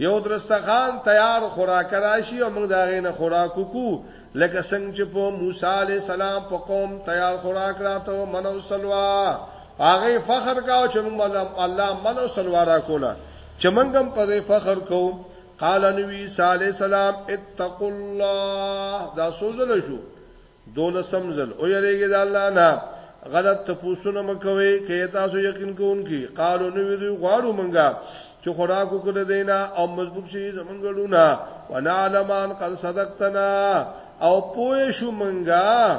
A: یو درستخان تیار خوراک راشي او موږ دا غینه خوراک کو لکه څنګه چې په موسی علی السلام په قوم تیار خوراک راته منو سلوا هغه فخر کاو چې موږ الله منو سلوا را کوله چې موږ هم په فخر کوو قال نبی صلی الله علیه وسلم اتقوا الله دا سوزل شو دولسم زل او یریګی د الله نه غلط تپوسونه مکوي کې تاسو یقین کوونکی قالو نو ویلو غواړو مونږه چې خوراکو کړه دینا او مضبوط شي زمونږړونه ونعلم ان قد صدقتنا او پوه شو مونږه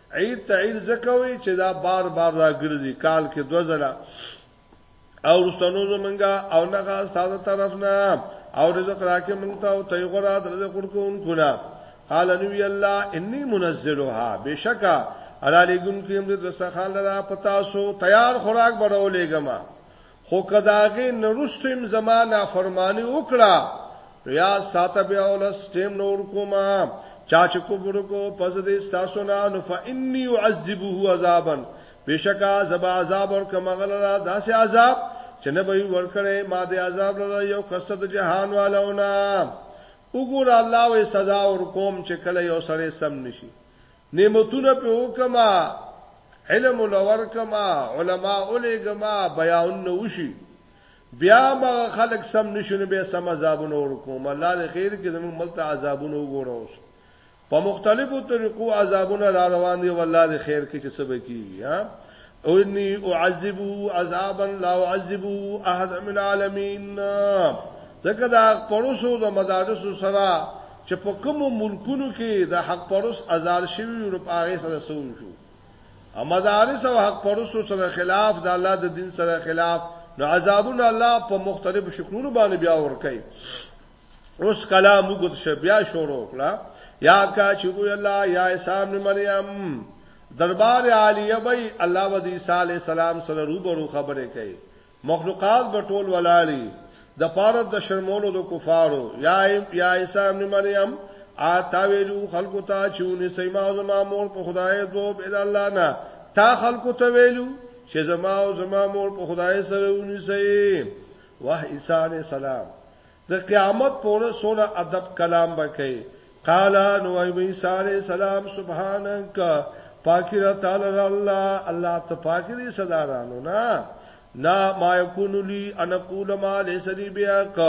A: عيد ته عيد ځکه وي چې دا بار بار راګرځي کال کې دوه ځله او رستنو زمنګا او نه غا ستاسو طرف نه او رزق راکې مونږ ته او ته غره د رزق ورکون کنا قال نبی الله انی منزلها بشکا علی لګون کې موږ د سخان لرا پتا سو تیار خوراک بڑو لګما خو که د هغې نه وروسته هم زما نافرماني وکړه نو یا ستا ته بیا ولس ټیم نه ورکوم چا چې کفر وکړو پس دې ستاسو نه نو فإني أعذبه عذابا بشکا زبا عذاب ور کوم غلرا داسې عذاب چې نه به ورکړې ما دې عذاب لره یو کسته د جهان والونه وګور الله وې سزا ور کوم چې کله یو سړی سم نشي نعمتونه په وکما علم ولور کما علما اولګما بیان نوشي بیا ما خلق سم نشونه به سم عذابونه ورکوم الله دې خیر کې زموږ ملت عذابونه وګوروس په مختلفو طریقو عذابونه را روان دي والله دې خیر کې چې سبا کیږي او انی اعذبو عذابا لا اعذبو احد من العالمین ځکه دا پروسو د مدارس سره چې په کوم ملکونو کې د حق پروس ازار شوی او په هغه سره سو شو ا مدارس او حق پروسو سره خلاف د الله د دین سره خلاف نو عذابونه الله په مختلفو شکلونو باندې بیا ور کوي اوس کلام وګد شه بیا شروع کړه یا کا چې وی الله یا عیسی ابن مریم دربار عالیه وی الله و دی عیسی علی السلام سره روبرو خبره کوي مخلوقات به ټول ولاړی د پاره د شرمولو د کفارو یا یا عیسی ابن مریم ا تاویلو خلقو ته چېونه سیما او زما مور په خدای دوب ال الله نه تا خلقو ته ویلو چې زما او زما مور په خدای سره ونی سي واه عیسی علی السلام د قیامت په ورځ سوره ادب کلام به کوي قال نو ای عیسی علیہ السلام سبحانك پاکی را تعالی را الله الله ته پاکی دې صدا رانو نا لا ما یکون لی ان اقول ما ليس لي بیاق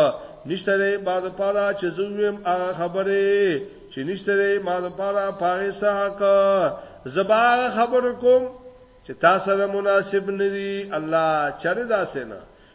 A: نشته دې ما د پاره چې زویم هغه خبره چې نشته دې ما د پاره پاره ساق زبا خبر کوم چې تاسو سره مناسب ندي الله چر داسې نه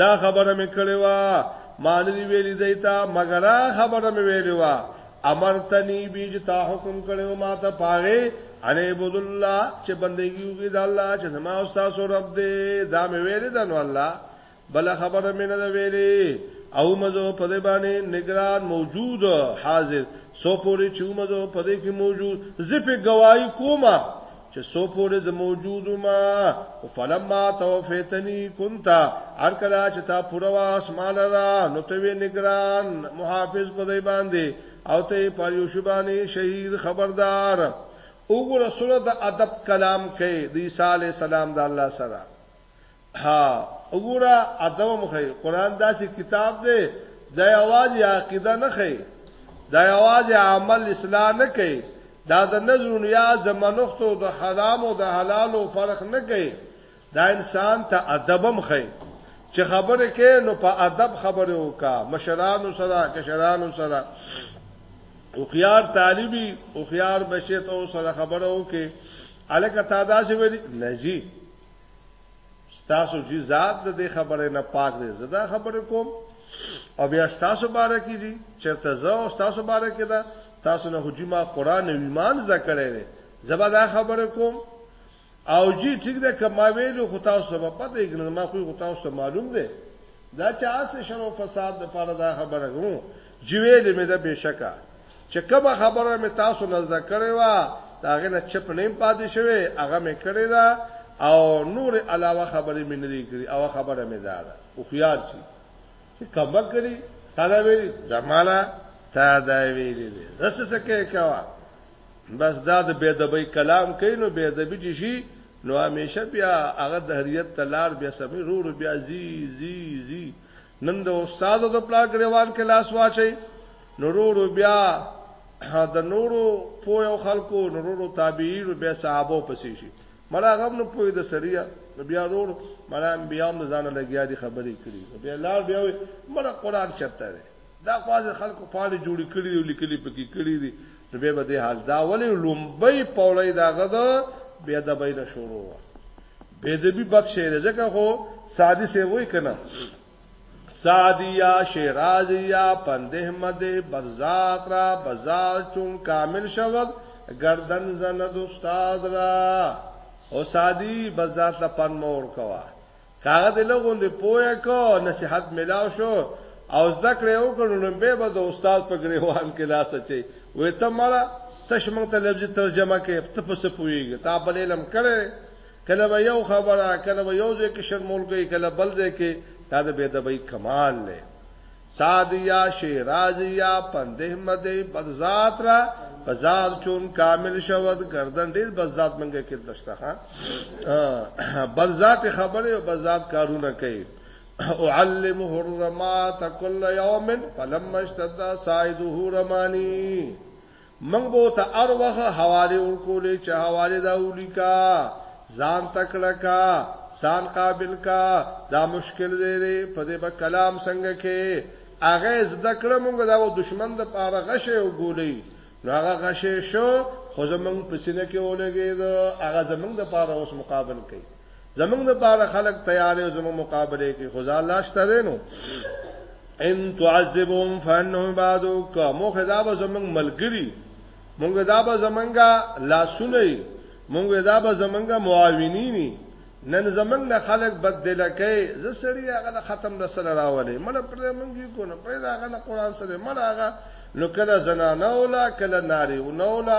A: دا خبره مې کړې و ما نه دی ویلي دی ته مګر خبره مې ویلې و امرتنی بیج تا حکم کړو ما ته پاره ان عبد الله چې بندگی وکړي د الله چې زما او تاسو رب دې دا مې ویلې ده نو الله بل خبره مې نه ویلې او مزو په دې باندې نگران موجود حاضر سو پوری چې مزو په دې کې موجود زپه گواہی کومه چې سو پورې د موجود ما او فلما توفیتنی كنت هر کله چې تا پوره واس مال را نو ته وی نگران محافظ په دی باندې او ته پر یو شبانی شهید خبردار او رسول د ادب کلام کې د عیسی علی السلام د الله سره ها وګوره ادب مخې قران داسې کتاب دی د اواز یا عقیده نه خې د اواز عمل اصلاح نه کوي دا د نظر یا زمنختو د حرام او د حلال او فرق نه کوي دا انسان ته ادب مخې چې خبره کې نو په ادب خبره وکا مشرانو سره کشرانو سره او خيار طالبي او خيار بشیت او سره خبره وکي الکه تا دا څه ویل نه جی ستاسو جی ذات د دې خبره نه پاک دی زدا خبره کوم او بیا ستاسو باره کې دي چې تزه او ستاسو باره کې دا تاسو نه حجی ما قران او ایمان ذکرې دی زبا دا خبره کوم او جی ټیک ده کما ویلو خو تاسو سبب پته یې کنه ما خو تاسو معلوم دی دا چا سه شر او فساد د پاره دا خبره غو جی ویلې مې ده بېشکه چې کومه خبره مې تاسو نه زده کړې وه د هغې نه چپ نه یم پاتې شوی هغه مې کړې ده او نورې علاوه خبرې مې نه دي کړي او خبره مې دا ده هوښیار شي چې کمک کړي تا دا ویلي زماله تا دا ویلي دی زه څه څه کوې کوه بس دا د بېدبۍ کلام کوي نو بېدبي چې شي نو همیشه بیا هغه دهریت ته لار بیا سمې روړو بیا زی زی زی نن د استاد د پلا ګریوان کې لاس واچي نورو بیا د نورو پوی او خلکو نورو تابعین بیا صحابه پسې شي مړه غم نو پوی د سریا بیا ورور مړه بیا هم ځان لګیا دي خبرې کړي بیا لار بیا مړه قران چرته ده دا خواز خلکو پاله جوړی کړی او لیکلی پکې کړی دي نو به به حال دا ولې لومبي پوړی داغه ده بیا د بین شروع بیدبی بد شعر ځکه خو سادی سے وای کنه سادیا شیرازیا پنده مده بزات را بزار چون کامل شود گردن زند استاد را او سادی بزات لا پن مور کوا کاغه د لغون دی پویا کو نصیحت ملاو شو او ذکر یو کړو نو به د استاد په گریوان کې لاس چي وې ته مړه تش موږ ته لفظي ترجمه کې ته په څه پويږي تا بل علم کړي کله به یو خبره کله به یو ځای کې شرمول کوي کله بل ځای کې دا د بيدبي کمال نه سادیا شیرازیا پنده مده بذات را بذات چون کامل شود گردن ډیر بذات منګه کې دشته ها بذات خبره او بذات کارونه کوي اعلمه الرمات كل يوم فلما اشتد سائده رماني موږ به ته ار وخت حواله ورکولې چې حواله دا ولیکا ځان تکړه کا ځان قابل کا دا مشکل دی په دې به کلام څنګه کې هغه زده کړه موږ دا و دشمن د پاره غشه او ګولې نو هغه غشه شو خو زمنګ پسینه کې ولګي دا هغه زمنګ د پاره اوس مقابل کوي زمونږ د پاره خلق تیار یو زمونږ مقابله کې خدا الله شته دی نو ان تعذبهم فانهم بعدوک مو خدا به زمونږ ملګری مونږ دا به زمونږه لاسونه مونږ دا به زمونږه معاونینی نن زمنګ نه خلک بدل کوي زه سړی هغه ختم رسل راولې مړ پر منګي کو نه پیدا هغه قرآن سره مړ هغه نو کله زنانه ولا کله ناری ونولا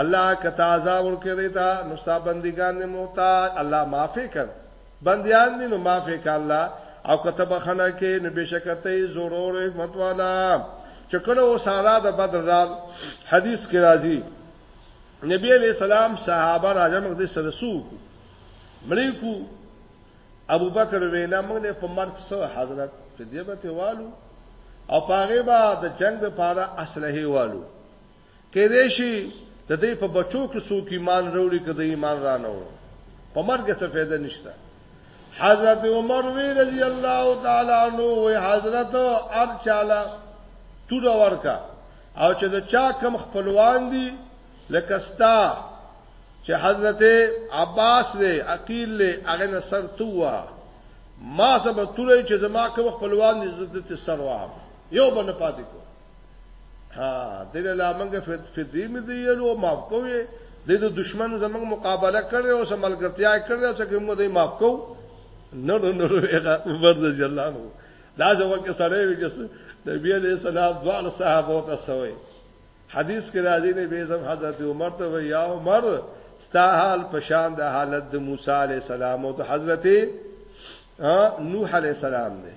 A: الله کتا عذاب ورکړی تا نو ستا بندگان نه محتاج الله معافي کړ بنديان دي نو معافي کړ الله او کتب خنه کې نو بشکته ضرور حکمت والا چکړه او سارا د بدر رال حدیث کې راځي نبی علیہ السلام صحابه راځه موږ دې سره سو مړی کو ابو بکر وینا موږ نه په مرګ سره حضرت په دې به والو او پاره با د جنگ لپاره اسلحه والو کیدای شي د دوی په بچو کې څوک ایمان وروړي که د ایمان را نه وړو په مرګ څه فایده نشته حضرت عمر وی رضی الله تعالی عنہ وی حضرت ار چاله تو دا ورکا او چې د چا کم خپلوان دي لکه ستا چې حضرت عباس دی عقیل له هغه نصر توا ما سبا تورې چې زما کوم خپلوان دي عزت سر واه یو بنه پاتې کو ها دله لا موږ فدی می دی یلو معاف کوی د دشمن زمنګ مقابله کړي او سم ملګرتیا کړي او څنګه موږ دی معاف کو نه نه نه هغه ورځ جلانو دا ځوګه کې سره وي چې نبی علیہ السلام دوه صحابه ته سوې حدیث کې راځي نه به زم حضرت عمر ته وی یا عمر ستا حال پشان د حالت د موسی علیہ السلام او د حضرت نوح علیہ السلام دی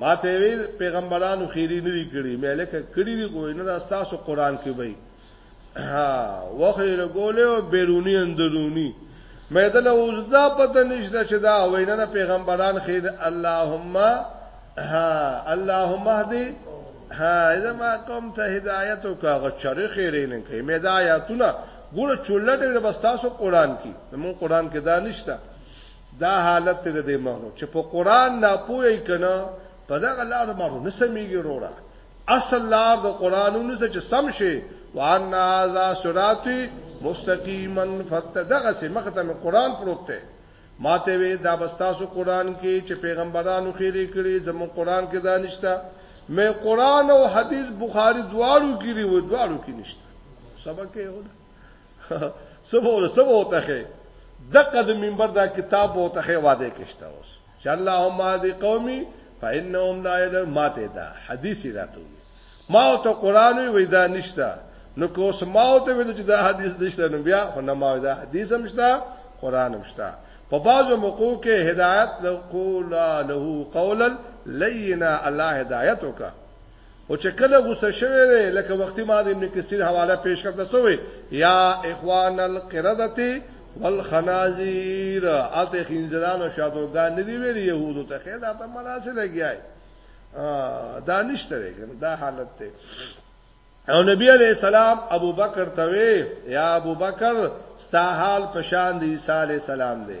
A: ما ته وی پیغمبرانو خیری نه دی کړی مې لکه کړی دی کوی نه دا تاسو قران کې وای ها وخیر ګوله او بیرونی اندرونی مې دل اوس دا پته نشته چې دا وینا نه پیغمبران خیر اللهم ها اللهم اهدی ها اذا ما قوم ته هدایت او کا غچره خیرې نه کوي مې دا آیاتونه ګوره چولټه د بس تاسو قران کې مون قران کې دا نشته دا حالت ته د مانو چې په قران نه پوي کنه په دغه لار مارو نه سميږي وروړه اصل لار د قرانونو څخه چې سم شي وان ذا صراطي مستقيما فتدغه سي مخته مې قران پروت دی ماته وی دا بستاسو قران کې چې پیغمبرانو خېری کړی زمو قران کې دا نشته مې قران او حديث بخاري دواړو کې دی و دواړو کې نشته سبق یې ودا سبو سبو تخه دغه د منبر دا کتاب وو تخه واده کېشته اوس چې اللهم هذه قومي فانهم لا يعلم ما ته دا حدیث راته ما او ته قران وی دا نشته نو کو سما او ته ویل چې دا حدیث نشته نو بیا خو نه ما دا حدیث هم شته قران هم شته په بعضو موقعو کې هدایت له قولا له قولا لینا الله هدایت وکړه او چې کله غوسه شوی دی لکه وختي ما د ابن کثیر حواله پیش کړه سوې یا اخوان القردتی والخنازیر اته خنزران او شادوګان ندی ویل يهودو ته خیر دا ته مناسب لګیای دا نشته کنه دا حالت ته او نبی علیہ السلام ابو بکر ته یا ابو بکر ستا حال پشان دی عیسی علیہ السلام دی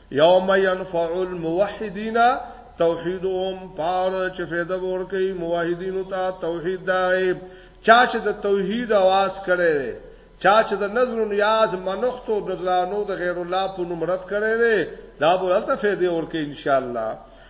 A: یوم ينفع الموحدین توحیدهم پار چې فایده ور کوي موحدینو ته توحید دای چا چې د توحید आवाज کړي چا چې د نظر و نیاز منختو د غلانو د غیر الله په نوم رد کړي دا به هلته فایده ور کوي ان شاء الله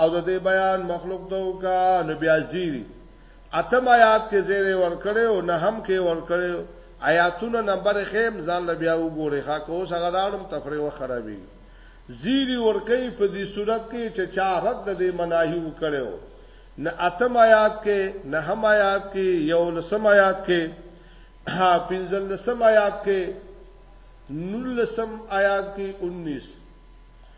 A: او د دې بیان مخلوق ته وکا نو بیا زیری اتم آیات کې زیری ورکړې او نه هم کې ورکړې آیاتونه نمبر خیم ځان ل بیا وګوري ښا کو څنګه داړم تفریح وخرابي زیری ورکې په دې صورت کې چې چا رد د دې مناهي وکړو نه اتم آیات کې نه هم آیات کې یو لسم آیات کې ها پنځل لسم آیات کې نلسم آیات کې 19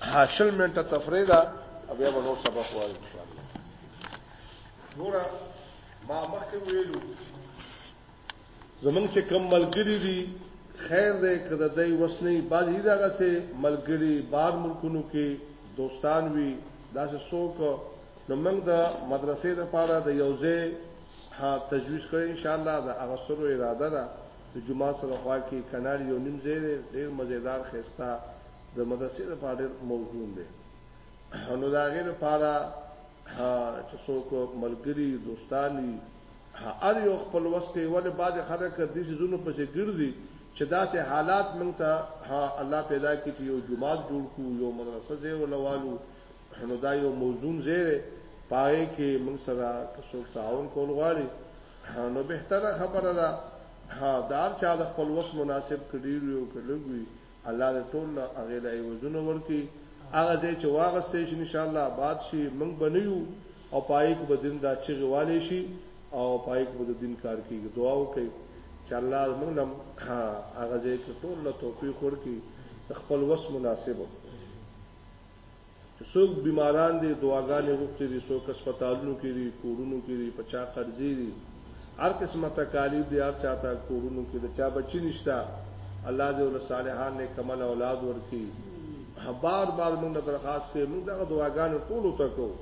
A: حاصل منټه تفریدا بیا به نور سبق وایو ان شاء الله ګوره ما مخکې ویلو زمونږ چې کم ملګری دي خیر دې کده دای وسنی باز هی داګه سه ملګری بار ملکونو کې دوستان وی داسې څوک نو موږ د مدرسې لپاره د یوځې ها تجویز کړی ان شاء الله دا هغه سره اراده ده د جمعه سره خوا کې کنار یو نیم ځای ډیر مزیدار خستا د مدرسې د پاره ډېر موزون دی نو دا غیر پاره چې څوک ملګری دوستانی هر یو خپل وس کوي ولې بعد خلک د دې زونو پسې ګرځي چې داسې حالات مونږ ته الله پیدا کړي چې یو جماعت جوړ کو یو مدرسه زیر ولوالو نو دا یو موزون زیر پاره کې مونږ سره څوک تعاون کول غواړي نو بهتره خبره ده دا چا د خپل وس مناسب کړي یو کړي الله دې ټول له هغې نه عوضونه ورکړي، هغه ځای چې واغستی شي، انشاالله اباد شي، موږ به نه یو او په هغې کې به دین دا چغې والې شي او په هغې کې به د دین کار کېږي. دعا وکړئ چې الله دې موږ له هم هغه ځای کې ټول له توفیق ورکړي د خپل وس مناسب. چې څوک بیماران دي، دعاګانې غوښتې دي، څوک هسپتالونو کې دي، کورونو کې دي، په چا قرضې دي، هر قسمه تکالیف دي، هر چا ته کورونو کې د چا بچي نشته، الله دې ورله صالحان نیک عمله اولاد ورکړي، بار بار موږ له درخواست کوي، موږ دغه دعاګانې ټولو ته کوو،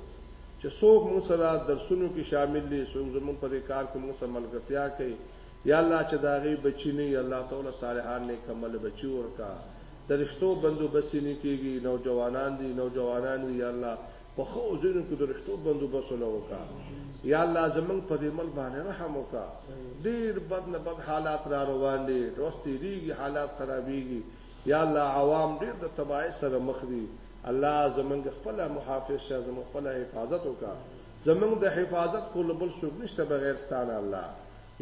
A: چې څوک موږ سره درسونو کې شامل دي، څوک زموږ په دې کار کې موږ سره ملګرتیا کوي، یا الله چې د هغې بچي نه وي، الله ته ورله صالحان نیک عمله بچي ورکړه. درشتو بندوبست یی نه کیږی نوجوانان دی نوجوانان وی یاالله په ښه اوزینو کی درشتو بندوبست ولا وکا یاالله زمنګ په دی مل باندې رحم وکا ډیر بد نه بد حالات را روان دی روس تیریږي حالات خرابیږي یاالله عوام ډیر د تباہی سره مخ دی الله زمنګ خپل محافظ شه زمنګ خپل حفاظت وکا زمنګ د حفاظت کول بل څوک نشته بغیر ستانه الله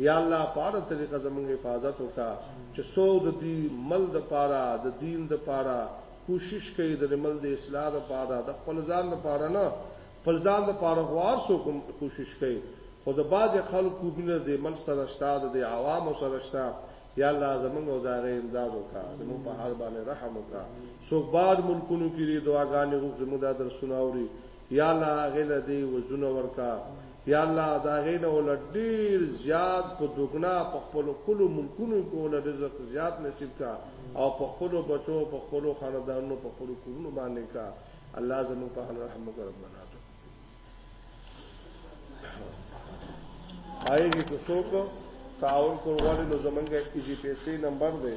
A: یا الله په هر طریقه زموږ حفاظت وکړه چې څو د دې مل د پاره د دین د پاره کوشش کوي د مل د اصلاح د پاره د خپل ځان د پاره نه خپل ځان د پاره غوار سو کوم کوشش کوي خو د باج خلکو بینه د مل سره شته د عوام سره شته یا الله زمونږ او داغه امداد وکا زمونږ په حال باندې رحم وکا سو بار ملکونو کې دعاګانې غوښتې موږ دا درسونه اوري یا الله هغه له دی وزونه ورکا یا الله دا هغه نه ول ډیر زیات په دوګنا په خپل کلو ملکونو کې ول رزق زیات نصیب کا او په خپل بچو په خپل خاندانونو په خپل کورونو باندې کا الله زموږ په حال رحم وکړه ربنا آئے گی تو سو کو تعاون کو والے نو زمنگ ایک پیسے نمبر دے